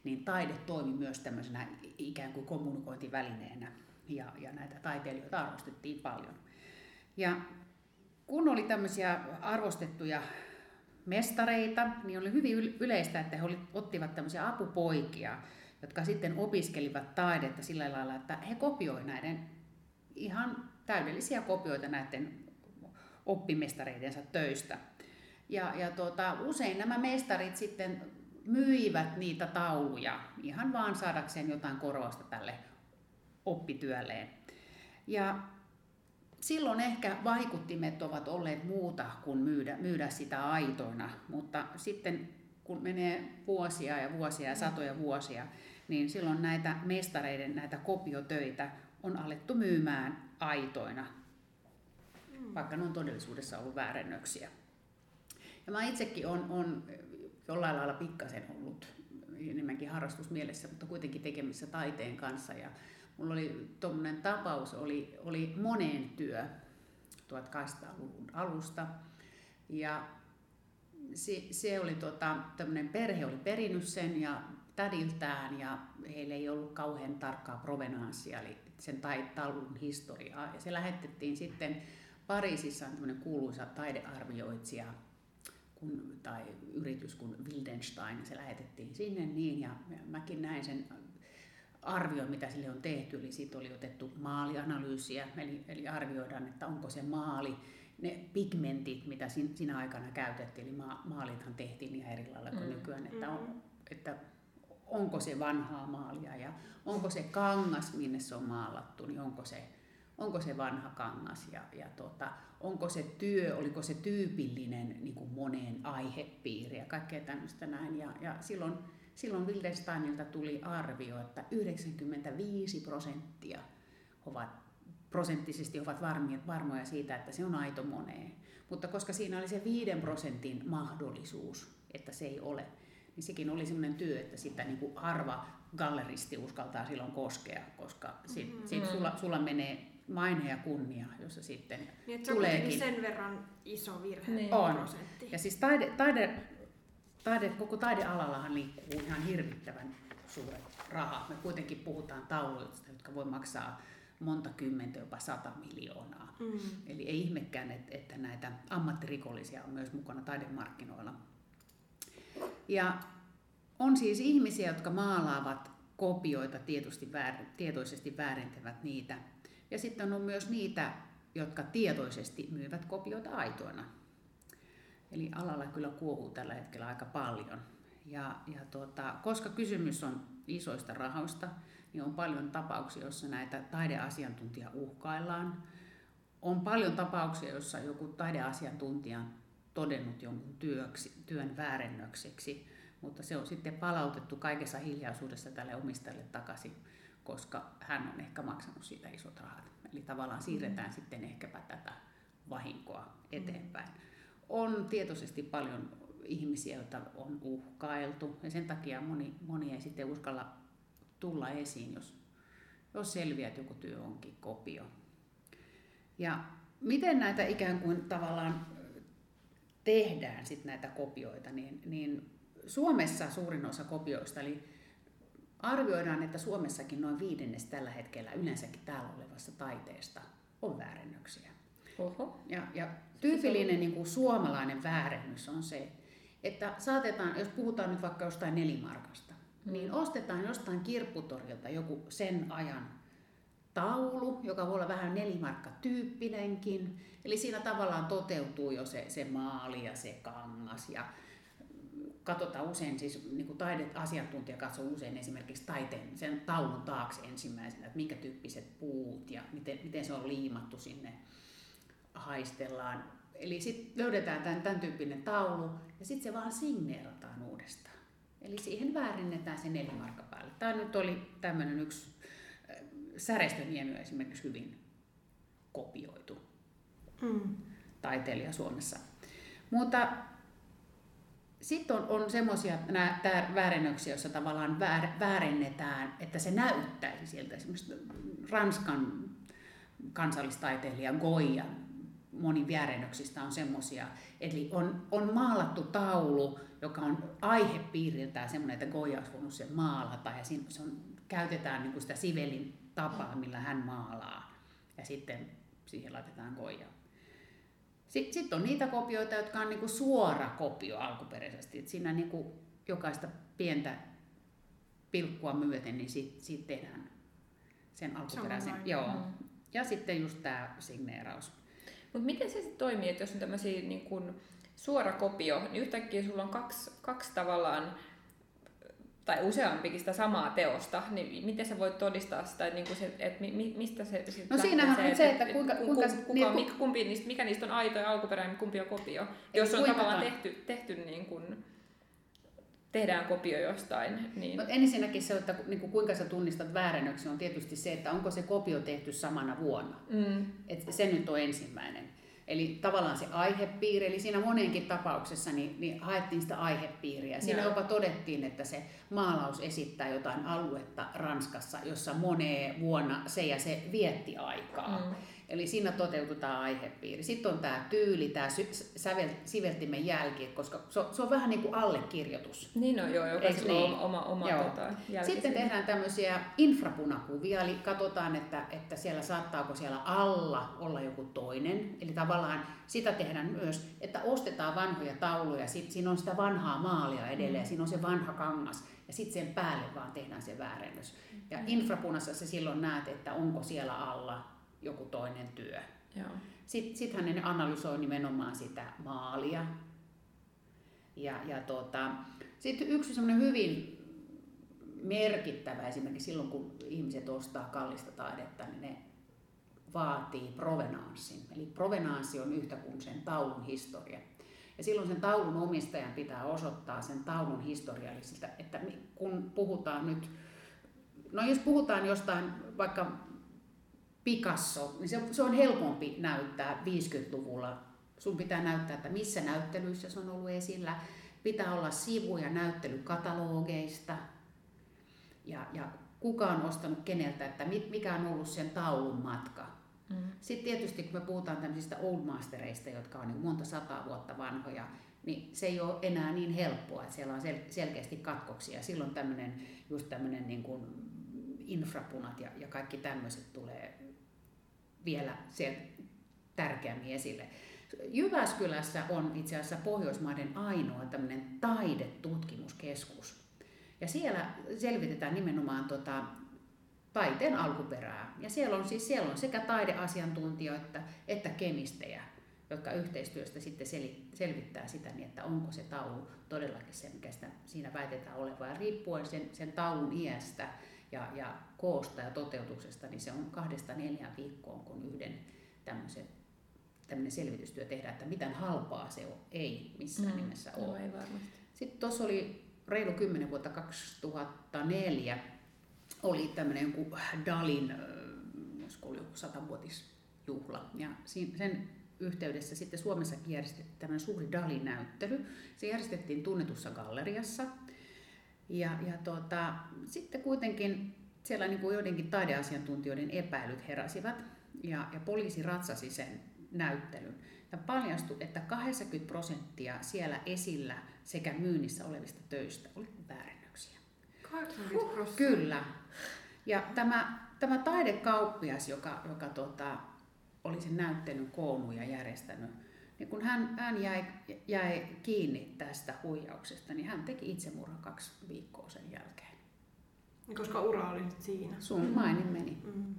niin taide toimi myös tämmöisenä ikään kuin kommunikointivälineenä, ja, ja näitä taiteilijoita arvostettiin paljon. Ja kun oli tämmöisiä arvostettuja mestareita, niin oli hyvin yleistä, että he ottivat tämmöisiä apupoikia, jotka sitten opiskelivat taidetta sillä lailla, että he kopioivat näiden ihan täydellisiä kopioita näiden oppimestareidensa töistä. Ja, ja tuota, usein nämä mestarit sitten myivät niitä tauluja ihan vaan saadakseen jotain korosta tälle oppityölleen. Ja silloin ehkä vaikuttimet ovat olleet muuta kuin myydä, myydä sitä aitoina, mutta sitten kun menee vuosia ja vuosia ja satoja vuosia, niin silloin näitä mestareiden näitä kopiotöitä on alettu myymään aitoina, vaikka ne on todellisuudessa ollut väärennöksiä. Ja mä itsekin on, on jollain lailla pikkasen ollut enemmänkin harrastusmielessä, mutta kuitenkin tekemissä taiteen kanssa. Ja mulla oli tuommoinen tapaus, oli, oli moneen työ 1800-luvun alusta. Ja se, se oli tota, tämmöinen perhe oli perinnyt sen ja tädiltään ja heillä ei ollut kauhean tarkkaa provenanssia, eli sen talun historiaa. Ja se lähetettiin sitten Pariisissa on tämmöinen kuuluisa taidearvioitsija kun, tai yritys kuin Wildenstein, se lähetettiin sinne niin ja mäkin näin sen arvio, mitä sille on tehty, eli siitä oli otettu maalianalyysiä, eli, eli arvioidaan, että onko se maali, ne pigmentit, mitä sin, siinä aikana käytettiin, eli ma, maalithan tehtiin ihan eri lailla kuin mm. nykyään, että, on, mm. että onko se vanhaa maalia ja onko se kangas, minne se on maalattu, niin onko se, onko se vanha kangas ja, ja tota, onko se työ, oliko se tyypillinen niin kuin moneen aihepiiriin ja kaikkea tämmöistä näin. Ja, ja silloin silloin Wildensteinilta tuli arvio, että 95 prosenttia ovat prosenttisesti ovat varmoja siitä, että se on aito moneen. Mutta koska siinä oli se 5 prosentin mahdollisuus, että se ei ole, niin sekin oli sellainen työ, että sitä niin kuin harva galleristi uskaltaa silloin koskea, koska sit, mm-hmm. sit sulla, sulla menee maine ja kunnia, jossa sitten Niin, se on tuleekin. kuitenkin sen verran iso virhe Niin. On. prosentti. Ja siis taide, taide, taide, koko taidealallahan liikkuu ihan hirvittävän suuret rahat. Me kuitenkin puhutaan tauluista, jotka voi maksaa monta kymmentä, jopa sata miljoonaa. Mm. Eli ei ihmekään, että, että näitä ammattirikollisia on myös mukana taidemarkkinoilla. Ja on siis ihmisiä, jotka maalaavat kopioita, tietysti väär, tietoisesti väärentävät niitä. Ja sitten on myös niitä, jotka tietoisesti myyvät kopioita aitoina. Eli alalla kyllä kuohuu tällä hetkellä aika paljon. Ja, ja tuota, koska kysymys on isoista rahoista, niin on paljon tapauksia, joissa näitä taideasiantuntija uhkaillaan. On paljon tapauksia, joissa joku taideasiantuntija on todennut jonkun työksi, työn väärennökseksi, mutta se on sitten palautettu kaikessa hiljaisuudessa tälle omistajalle takaisin, koska hän on ehkä maksanut siitä isot rahat. Eli tavallaan siirretään mm. sitten ehkäpä tätä vahinkoa eteenpäin. On tietoisesti paljon ihmisiä, joita on uhkailtu ja sen takia moni, moni ei sitten uskalla tulla esiin, jos, jos selviää, että joku työ onkin kopio. Ja miten näitä ikään kuin tavallaan tehdään sit näitä kopioita, niin, niin Suomessa suurin osa kopioista, eli arvioidaan, että Suomessakin noin viidennes tällä hetkellä yleensäkin täällä olevassa taiteesta on väärennöksiä. Oho. Ja, ja tyypillinen niin kuin suomalainen väärennys on se, että saatetaan, jos puhutaan nyt vaikka jostain nelimarkasta, mm. niin ostetaan jostain kirpputorilta joku sen ajan taulu, joka voi olla vähän nelimarkka tyyppinenkin. Eli siinä tavallaan toteutuu jo se, se maali ja se kangas. Ja katsotaan usein, siis niin kuin taideasiantuntija katsoo usein esimerkiksi taiteen sen taulun taakse ensimmäisenä, että minkä tyyppiset puut ja miten, miten se on liimattu sinne haistellaan. Eli sitten löydetään tämän, tämän tyyppinen taulu ja sitten se vaan signeerataan uudestaan. Eli siihen väärennetään se nelimarkka päälle. Tämä nyt oli tämmöinen yksi äh, esimerkiksi hyvin kopioitu Mm. taiteilija Suomessa. Mutta sitten on, on semmoisia väärennöksiä, joissa tavallaan väär, väärennetään, että se näyttäisi sieltä. Esimerkiksi Ranskan kansallistaiteilija Goyan moni väärennöksistä on semmoisia. Eli on, on maalattu taulu, joka on aihepiiriltään semmoinen, että Goya olisi voinut sen maalata. Ja siinä, se on, käytetään niin kuin sitä Sivelin tapaa, millä hän maalaa. Ja sitten siihen laitetaan Goya. Sitten sit on niitä kopioita, jotka on niinku suora kopio alkuperäisesti. Et siinä niinku jokaista pientä pilkkua myöten, niin siitä, siitä tehdään sen alkuperäisen. Joo. Mm. Ja sitten just tämä signeeraus. Mutta miten se sitten toimii, että jos on tämmöisiä niin kun suora kopio, niin yhtäkkiä sulla on kaksi, kaksi tavallaan tai useampikin sitä samaa teosta, niin miten sä voit todistaa sitä, että, niinku se, että mi, mi- mistä se sit No siinähän on se, että kuinka- ku- kuinka- ku- kuka, niin, niin, kumpi niistä, mikä niistä on aito ja alkuperäinen, kumpi on kopio. Jos on tavallaan ta- tehty, tehty niin kuin, tehdään kopio jostain, niin Mutta ensinnäkin se, että niinku kuinka sä tunnistat väärennöksen, on tietysti se, että onko se kopio tehty samana vuonna. mm, Et se nyt on ensimmäinen. Eli tavallaan se aihepiiri, eli siinä monenkin tapauksessa niin, niin haettiin sitä aihepiiriä. Siinä Joo. jopa todettiin, että se maalaus esittää jotain aluetta Ranskassa, jossa moneen vuonna se ja se vietti aikaa. Mm. Eli siinä toteutuu tämä aihepiiri. Sitten on tämä tyyli, tämä sävel, siveltimen jälki, koska se on, se on vähän niin kuin allekirjoitus. niin on joo, jokaisella on niin? oma, oma Joo. tota, jälki Sitten siinä. tehdään tämmöisiä infrapunakuvia, eli katsotaan, että, että siellä saattaako siellä alla olla joku toinen. Eli tavallaan sitä tehdään myös, että ostetaan vanhoja tauluja, sit siinä on sitä vanhaa maalia edelleen, Mm. siinä on se vanha kangas, ja sitten sen päälle vaan tehdään se väärennös. Ja infrapunassa se silloin näet, että onko siellä alla joku toinen työ. Joo. Sitten sit hän analysoi nimenomaan sitä maalia. Ja, ja tota, sitten yksi semmoinen hyvin merkittävä esimerkiksi silloin, kun ihmiset ostaa kallista taidetta, niin ne vaatii provenanssin. Eli provenanssi on yhtä kuin sen taulun historia. Ja silloin sen taulun omistajan pitää osoittaa sen taulun historiallisilta, että kun puhutaan nyt, no jos puhutaan jostain vaikka Picasso, niin se, se on helpompi näyttää 50-luvulla. Sun pitää näyttää, että missä näyttelyissä se on ollut esillä. Pitää olla sivuja näyttelykatalogeista. Ja, ja kuka on ostanut keneltä, että mit- mikä on ollut sen taulun matka. Mm. Sitten tietysti kun me puhutaan tämmöisistä old mastereista, jotka on niin monta sataa vuotta vanhoja, niin se ei ole enää niin helppoa, että siellä on sel- selkeästi katkoksia. Silloin tämmöinen, just tämmöinen niin kuin infrapunat ja, ja kaikki tämmöiset tulee vielä sieltä tärkeämmin esille. Jyväskylässä on itse asiassa Pohjoismaiden ainoa tämmöinen taidetutkimuskeskus. Ja siellä selvitetään nimenomaan tota, taiteen alkuperää. Ja siellä on siis siellä on sekä taideasiantuntijoita että kemistejä, jotka yhteistyöstä sitten selvittää sitä, niin että onko se taulu todellakin se, mikä sitä, siinä väitetään olevan. Ja riippuen sen, sen taulun iästä ja, ja koosta ja toteutuksesta, niin se on kahdesta neljään viikkoon, kun yhden tämmöisen tämmöinen selvitystyö tehdään, että mitään halpaa se on, ei missään mm, nimessä ole. No, ei varmasti. Sitten tuossa oli reilu 10 vuotta 2004 oli tämmöinen joku Dalin, josko oli joku satavuotisjuhla. Ja sen yhteydessä sitten Suomessa järjestettiin tämmöinen suuri Dalin näyttely. Se järjestettiin tunnetussa galleriassa. Ja, ja tuota, sitten kuitenkin siellä niin kuin joidenkin taideasiantuntijoiden epäilyt heräsivät ja, ja poliisi ratsasi sen näyttelyn. Ja paljastui, että 80 prosenttia siellä esillä sekä myynnissä olevista töistä oli väärennöksiä. 80 prosenttia? Kyllä. Ja tämä, tämä taidekauppias, joka, joka tota, oli sen näyttelyn koonnut ja järjestänyt, niin kun hän, hän jäi, jäi kiinni tästä huijauksesta, niin hän teki itsemurhan kaksi viikkoa sen jälkeen. Koska ura oli nyt siinä. Sun mainin meni. Mm.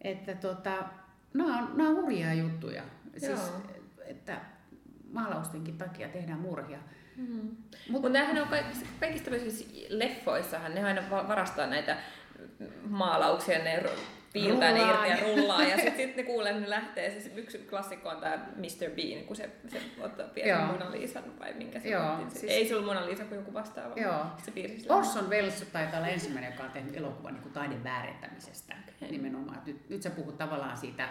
Että tota, nämä on, nämä on hurjia juttuja. Siis, että maalaustenkin takia tehdään murhia. Mm-hmm. Mutta Mut nämähän on kaikissa, kaikissa leffoissahan, ne aina varastaa näitä maalauksia, ne piiltää ne irti ja rullaa ja sitten sit ne kuulee, ne lähtee. Siis yksi klassikko on tämä Mr. Bean, kun se, se ottaa pienen Mona Lisan vai minkä se Joo, siis... Ei sulla Mona Lisa kuin joku vastaava. Joo. Se piirsi Orson Welles taitaa olla ensimmäinen, joka on tehnyt elokuvan niin taiden väärentämisestä okay. nimenomaan. Nyt, nyt sä puhut tavallaan siitä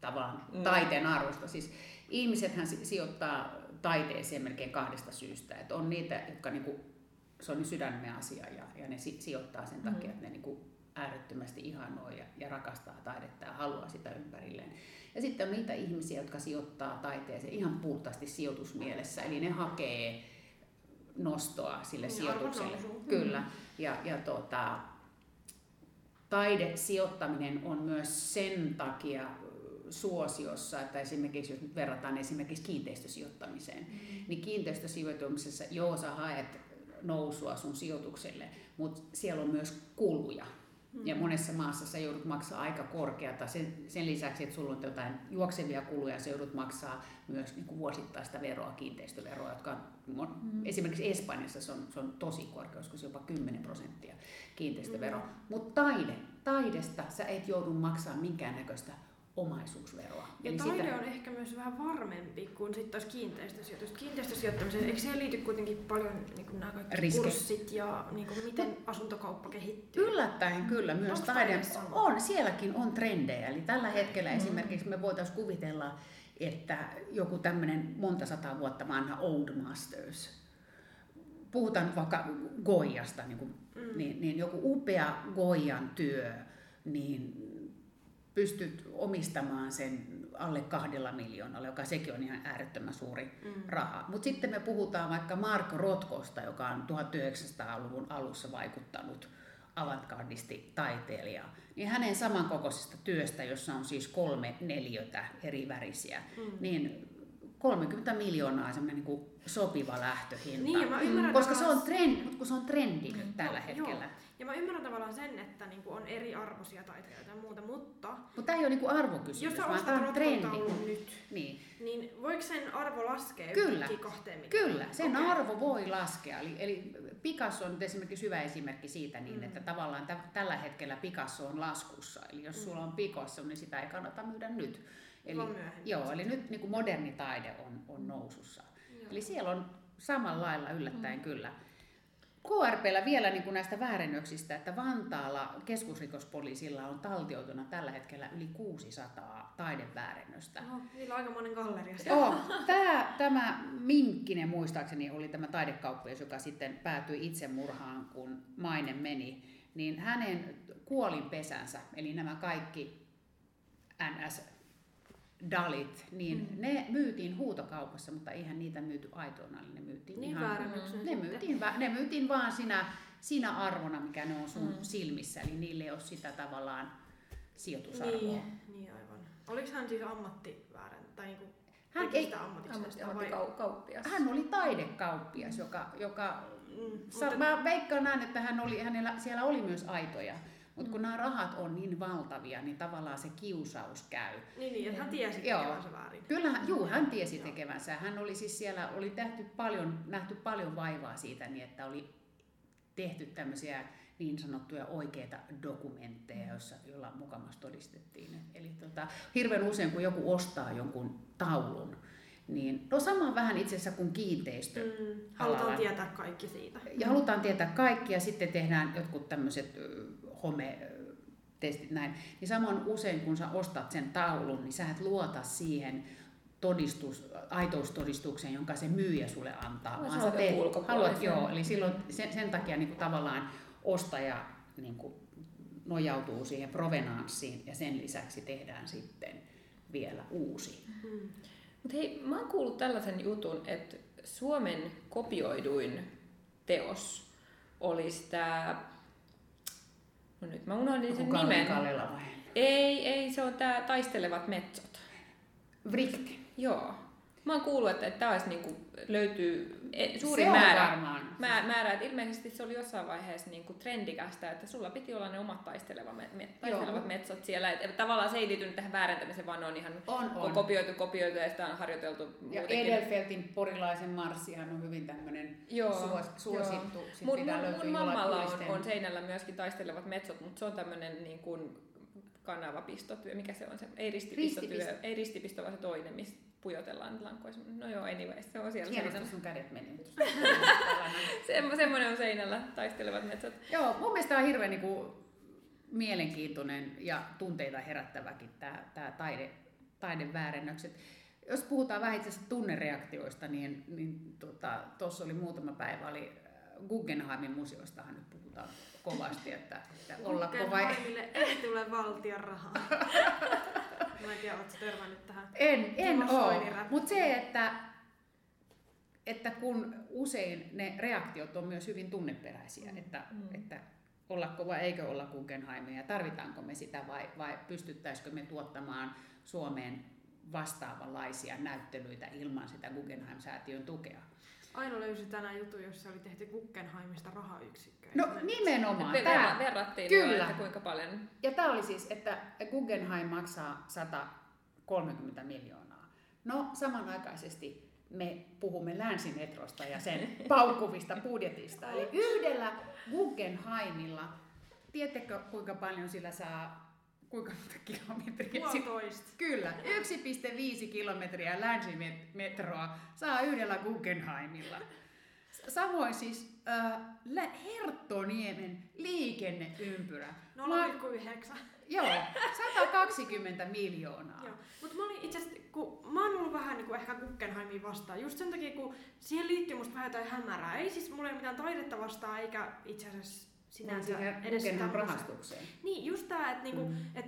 tavallaan mm. taiteen arvosta. Siis ihmisethän sijoittaa taiteeseen melkein kahdesta syystä. Että on niitä, jotka niinku, se on niin sydämen asia ja, ja ne sijoittaa sen takia, mm. että ne niinku äärettömästi ihanoi ja, ja rakastaa taidetta ja haluaa sitä ympärilleen. Ja sitten on niitä ihmisiä, jotka sijoittaa taiteeseen ihan puhtaasti sijoitusmielessä, eli ne hakee nostoa sille niin, sijoitukselle. Kyllä. Ja, ja tota, taidesijoittaminen on myös sen takia suosiossa, että esimerkiksi jos nyt verrataan esimerkiksi kiinteistösijoittamiseen, mm. niin kiinteistösijoittamisessa joo sä haet nousua sun sijoitukselle, mutta siellä on myös kuluja. Mm. Ja monessa maassa sä joudut maksaa aika korkeata. Sen, sen lisäksi, että sulla on jotain juoksevia kuluja, sä joudut maksaa myös niin kuin vuosittaista veroa, kiinteistöveroa, jotka on, mm. esimerkiksi Espanjassa se on, se on tosi korkea, koska se jopa 10 prosenttia kiinteistövero. Mm. Mutta taide, taidesta sä et joudu maksaa minkäännäköistä omaisuusveroa. Ja Eli taide sitä... on ehkä myös vähän varmempi kuin sitten taas kiinteistösijoitus. Kiinteistösijoittamiseen, eikö siihen liity kuitenkin paljon niin kuin nämä kaikki Riske. kurssit ja niin kuin miten asuntokauppa kehittyy? Yllättäen kyllä myös Onko taide on. Sielläkin on trendejä. Eli tällä hetkellä mm. esimerkiksi me voitaisiin kuvitella, että joku tämmöinen monta sataa vuotta vanha Old Masters, puhutaan vaikka Goijasta, niin, kuin, mm. niin, niin joku upea Goijan työ, niin pystyt omistamaan sen alle kahdella miljoonalla, joka sekin on ihan äärettömän suuri mm. raha. Mutta sitten me puhutaan vaikka Marko Rotkosta, joka on 1900-luvun alussa vaikuttanut avantgardisti taiteilija, niin hänen samankokoisesta työstä, jossa on siis kolme neljötä eri värisiä, mm. niin 30 miljoonaa on semmoinen niin sopiva lähtöhinta. Niin, mä ymmärrän koska se on, trend, kun se on trendi nyt tällä hetkellä. Joo. Ja mä ymmärrän tavallaan sen, että niinku on eri arvoisia taiteilijoita ja muuta, mutta... Mutta tämä ei ole niinku arvokysymys, jos vaan tämä on trendi. nyt, niin. niin voiko sen arvo laskea Kyllä. kahteen mitään? Kyllä, sen okay. arvo voi laskea. Eli, eli Picasso on esimerkiksi hyvä esimerkki siitä, niin, mm. että tavallaan t- tällä hetkellä Picasso on laskussa. Eli jos mm. sulla on Picasso, niin sitä ei kannata myydä nyt. Eli, joo, eli nyt niin kuin moderni taide on, on nousussa. Joo. Eli siellä on samalla lailla yllättäen mm. kyllä KRPllä vielä niin kuin näistä väärennöksistä, että Vantaalla keskusrikospoliisilla on taltioituna tällä hetkellä yli 600 taideväärennöstä. Oho, niillä on aika monen galleria. Oh, tämä, tämä Minkkinen muistaakseni oli tämä taidekauppias, joka sitten päätyi itsemurhaan, kun maine meni. Niin hänen kuolinpesänsä, eli nämä kaikki NS dalit, niin mm. ne myytiin huutokaupassa, mutta eihän niitä myyty aitoina, ne myytiin Niin ihan, ne myytiin, va- ne myytiin vaan siinä, siinä arvona, mikä ne on sun Mm. silmissä, eli niille ei ole sitä tavallaan sijoitusarvoa. Niin, niin aivan. Oliko hän siis ammattiväärän, tai niinku Hän teki ei- vai- ammattikauppias. Hän oli taidekauppias, joka, joka Mm, Sa- mutta- mä veikkaan näin, että hän oli, hänellä, siellä oli myös aitoja, mutta kun nämä rahat on niin valtavia, niin tavallaan se kiusaus käy. Niin, niin, että hän tiesi Joo. tekevänsä väärin. Kyllähän, juu, hän tiesi tekevänsä. Hän oli siis siellä, oli tehty paljon, nähty paljon vaivaa siitä, niin että oli tehty tämmöisiä niin sanottuja oikeita dokumentteja, joissa, joilla mukamassa todistettiin. Eli tota, hirveän usein, kun joku ostaa jonkun taulun, niin no sama vähän itse asiassa kuin kiinteistö. Mm, halutaan tietää kaikki siitä. Ja halutaan tietää kaikki ja sitten tehdään jotkut tämmöiset home testit näin. Niin samoin usein kun sä ostat sen taulun, niin sä et luota siihen todistus, aitoustodistukseen, jonka se myyjä sulle antaa. Vaan vaan sä teet, haluat, joo, eli silloin sen, sen takia niin kuin tavallaan ostaja niin kuin nojautuu siihen provenanssiin ja sen lisäksi tehdään sitten vielä uusi. Mm. Mut hei, mä oon kuullut tällaisen jutun, että Suomen kopioiduin teos olisi tää... No nyt mä unohdin sen Kuka nimen. Vai? Ei, ei, se on tää Taistelevat metsot. Vrikti. Joo. Mä oon kuullut, että tää olisi niinku, löytyy e, suuri se määrä. Varmaan. Mä, määrä, että ilmeisesti se oli jossain vaiheessa niinku trendikästä, että sulla piti olla ne omat taisteleva, me, me, taistelevat Joo. metsot siellä. Et, et tavallaan se ei liity nyt tähän väärentämiseen, vaan ne on ihan On, on. kopioitu, kopioitu ja sitä on harjoiteltu Ja muutenkin. Edelfeltin porilaisen marssihan on hyvin tämmöinen suos, suosittu. joo. Sit Mun, mun, mun mammalla on, on seinällä myöskin taistelevat metsot, mutta se on tämmöinen niin kuin kanavapistotyö, mikä se on se, ei ristipistotyö, Ristipisto. ei ristipisto, vaan se toinen, missä pujotellaan niitä. No joo, anyway, se on siellä Hienosti seinällä. sun kädet menee. Semmo, semmoinen on seinällä, taistelevat metsot. Joo, mun mielestä on hirveän niinku mielenkiintoinen ja tunteita herättäväkin tämä tää taide, taideväärennökset. Jos puhutaan vähän itse tunnereaktioista, niin niin tuossa tota, oli muutama päivä, oli äh, Guggenheimin museostahan nyt puhutaan kovasti, että, että ollako vai... Guggenheimille ei tule valtion rahaa. Mä en tiedä, ootko törmännyt tähän. En, en ole, mutta se, että, että kun usein ne reaktiot on myös hyvin tunneperäisiä, mm. Että, mm. että ollako vai eikö olla Guggenheimia ja tarvitaanko me sitä vai, vai pystyttäisikö me tuottamaan Suomeen vastaavanlaisia näyttelyitä ilman sitä Guggenheim-säätiön tukea. Aino löysi tänään jutun, jossa oli tehty Guggenheimista rahayksikköä. No nimenomaan. Ver- Tää, verrattiin Kyllä. jo, että kuinka paljon. Ja tämä oli siis, että Guggenheim maksaa 130 miljoonaa. No samanaikaisesti me puhumme länsimetrosta ja sen paukkuvista budjetista. Eli yhdellä Guggenheimilla, tiedättekö kuinka paljon sillä saa, kuinka monta kilometriä? Puolitoista. Kyllä, 1,5 kilometriä länsimetroa saa yhdellä Guggenheimilla. Samoin siis äh, Herttoniemen liikenneympyrä. Mä- 0,9. Joo, 120 miljoonaa. Joo. Mutta mä olin itse asiassa, kun mä oon ollut vähän niin kuin ehkä Guggenheimia vastaan, just sen takia, kun siihen liittyy musta vähän jotain hämärää. Ei siis mulla ei ole mitään taidetta vastaan, eikä itse asiassa sinänsä siihen edes rahastukseen. Niin, just tää, että niinku, Mm. et,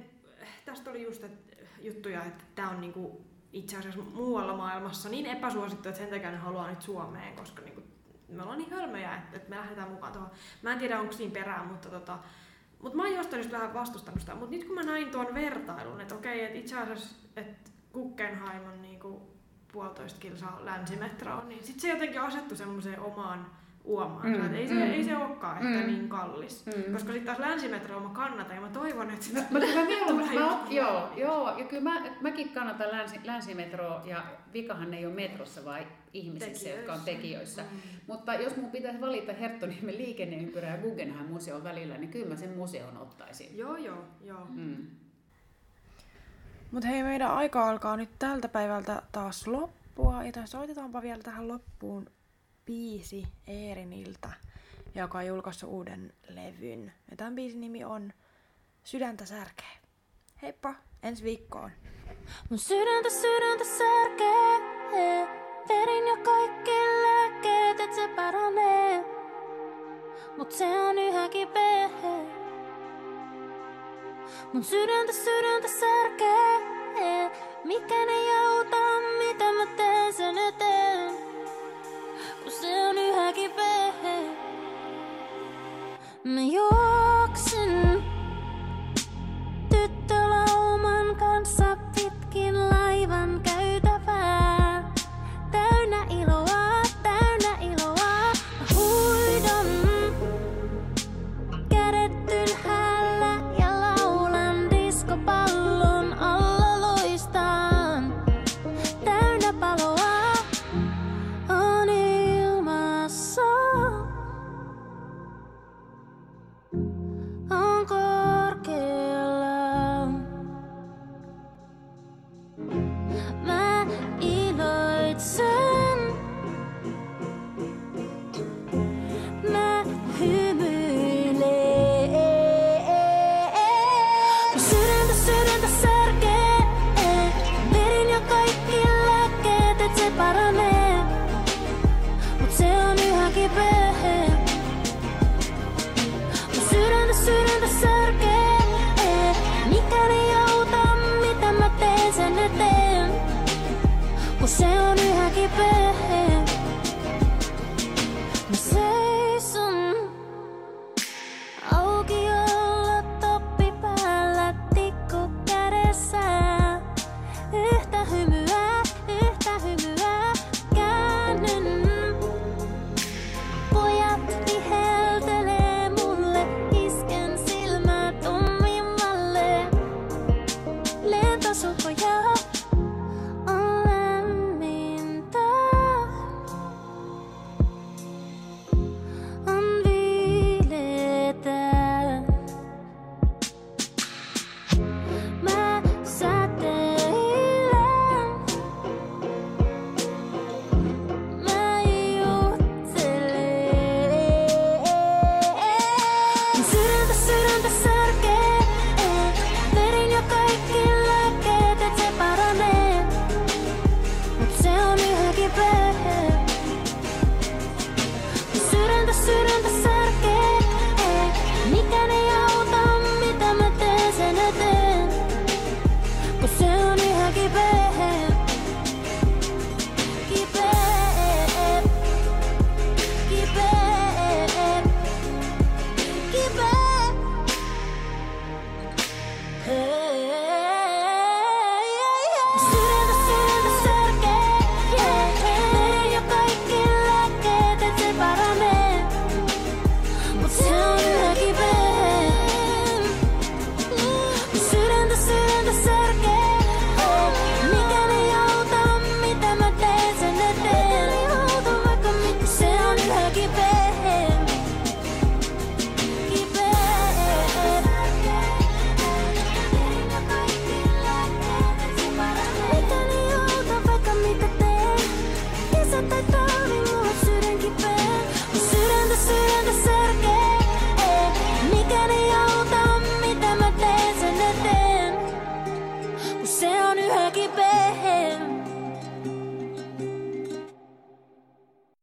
tästä oli just et, juttuja, että tää on niinku, itse asiassa muualla maailmassa niin epäsuosittu, että sen takia ne haluaa nyt Suomeen, koska niinku, me ollaan niin hölmöjä, että, että me lähdetään mukaan tuohon. Mä en tiedä, onko siinä perää, mutta tota, mut mä oon jostain just vähän vastustanut sitä. Mutta nyt kun mä näin tuon vertailun, että okei, että itse asiassa, että Guggenheim on niinku puolitoista kilsaa länsimetroa, niin sit se jotenkin asettu semmoiseen omaan uomaan. Mm, ei, se, mm. ei se olekaan ehkä Mm. niin kallis. Mm. Koska sitten taas länsimetroa mä kannatan ja mä toivon, että Mä, sitä mä, mä, tulee mä, joskus joo, joo, ja kyllä mä, mäkin kannatan länsi, länsimetroa ja vikahan ei ole metrossa, vaan ihmisissä, jotka on tekijöissä. Mm. Mutta jos mun pitäisi valita Herttoniemen liikenneympyrä ja Guggenheim-museon välillä, niin kyllä mä sen museon ottaisin. Joo, joo, joo. Mm. Mutta hei, meidän aika alkaa nyt tältä päivältä taas loppua, joten soitetaanpa vielä tähän loppuun biisi Eerinilta, joka on julkaissut uuden levyn. Ja tämän biisin nimi on Sydäntä särkee. Heippa, ensi viikkoon. Mun sydäntä, sydäntä särkee. Verin jo kaikki lääkkeet, et se paranee. Mut se on yhä kipeä. Mun sydäntä, sydäntä särkee. mikä ne auta, mitä mä teen sen eteen. Och se nu hägibä Mä juoksin tyttöla kanssa pitkin laivan käy.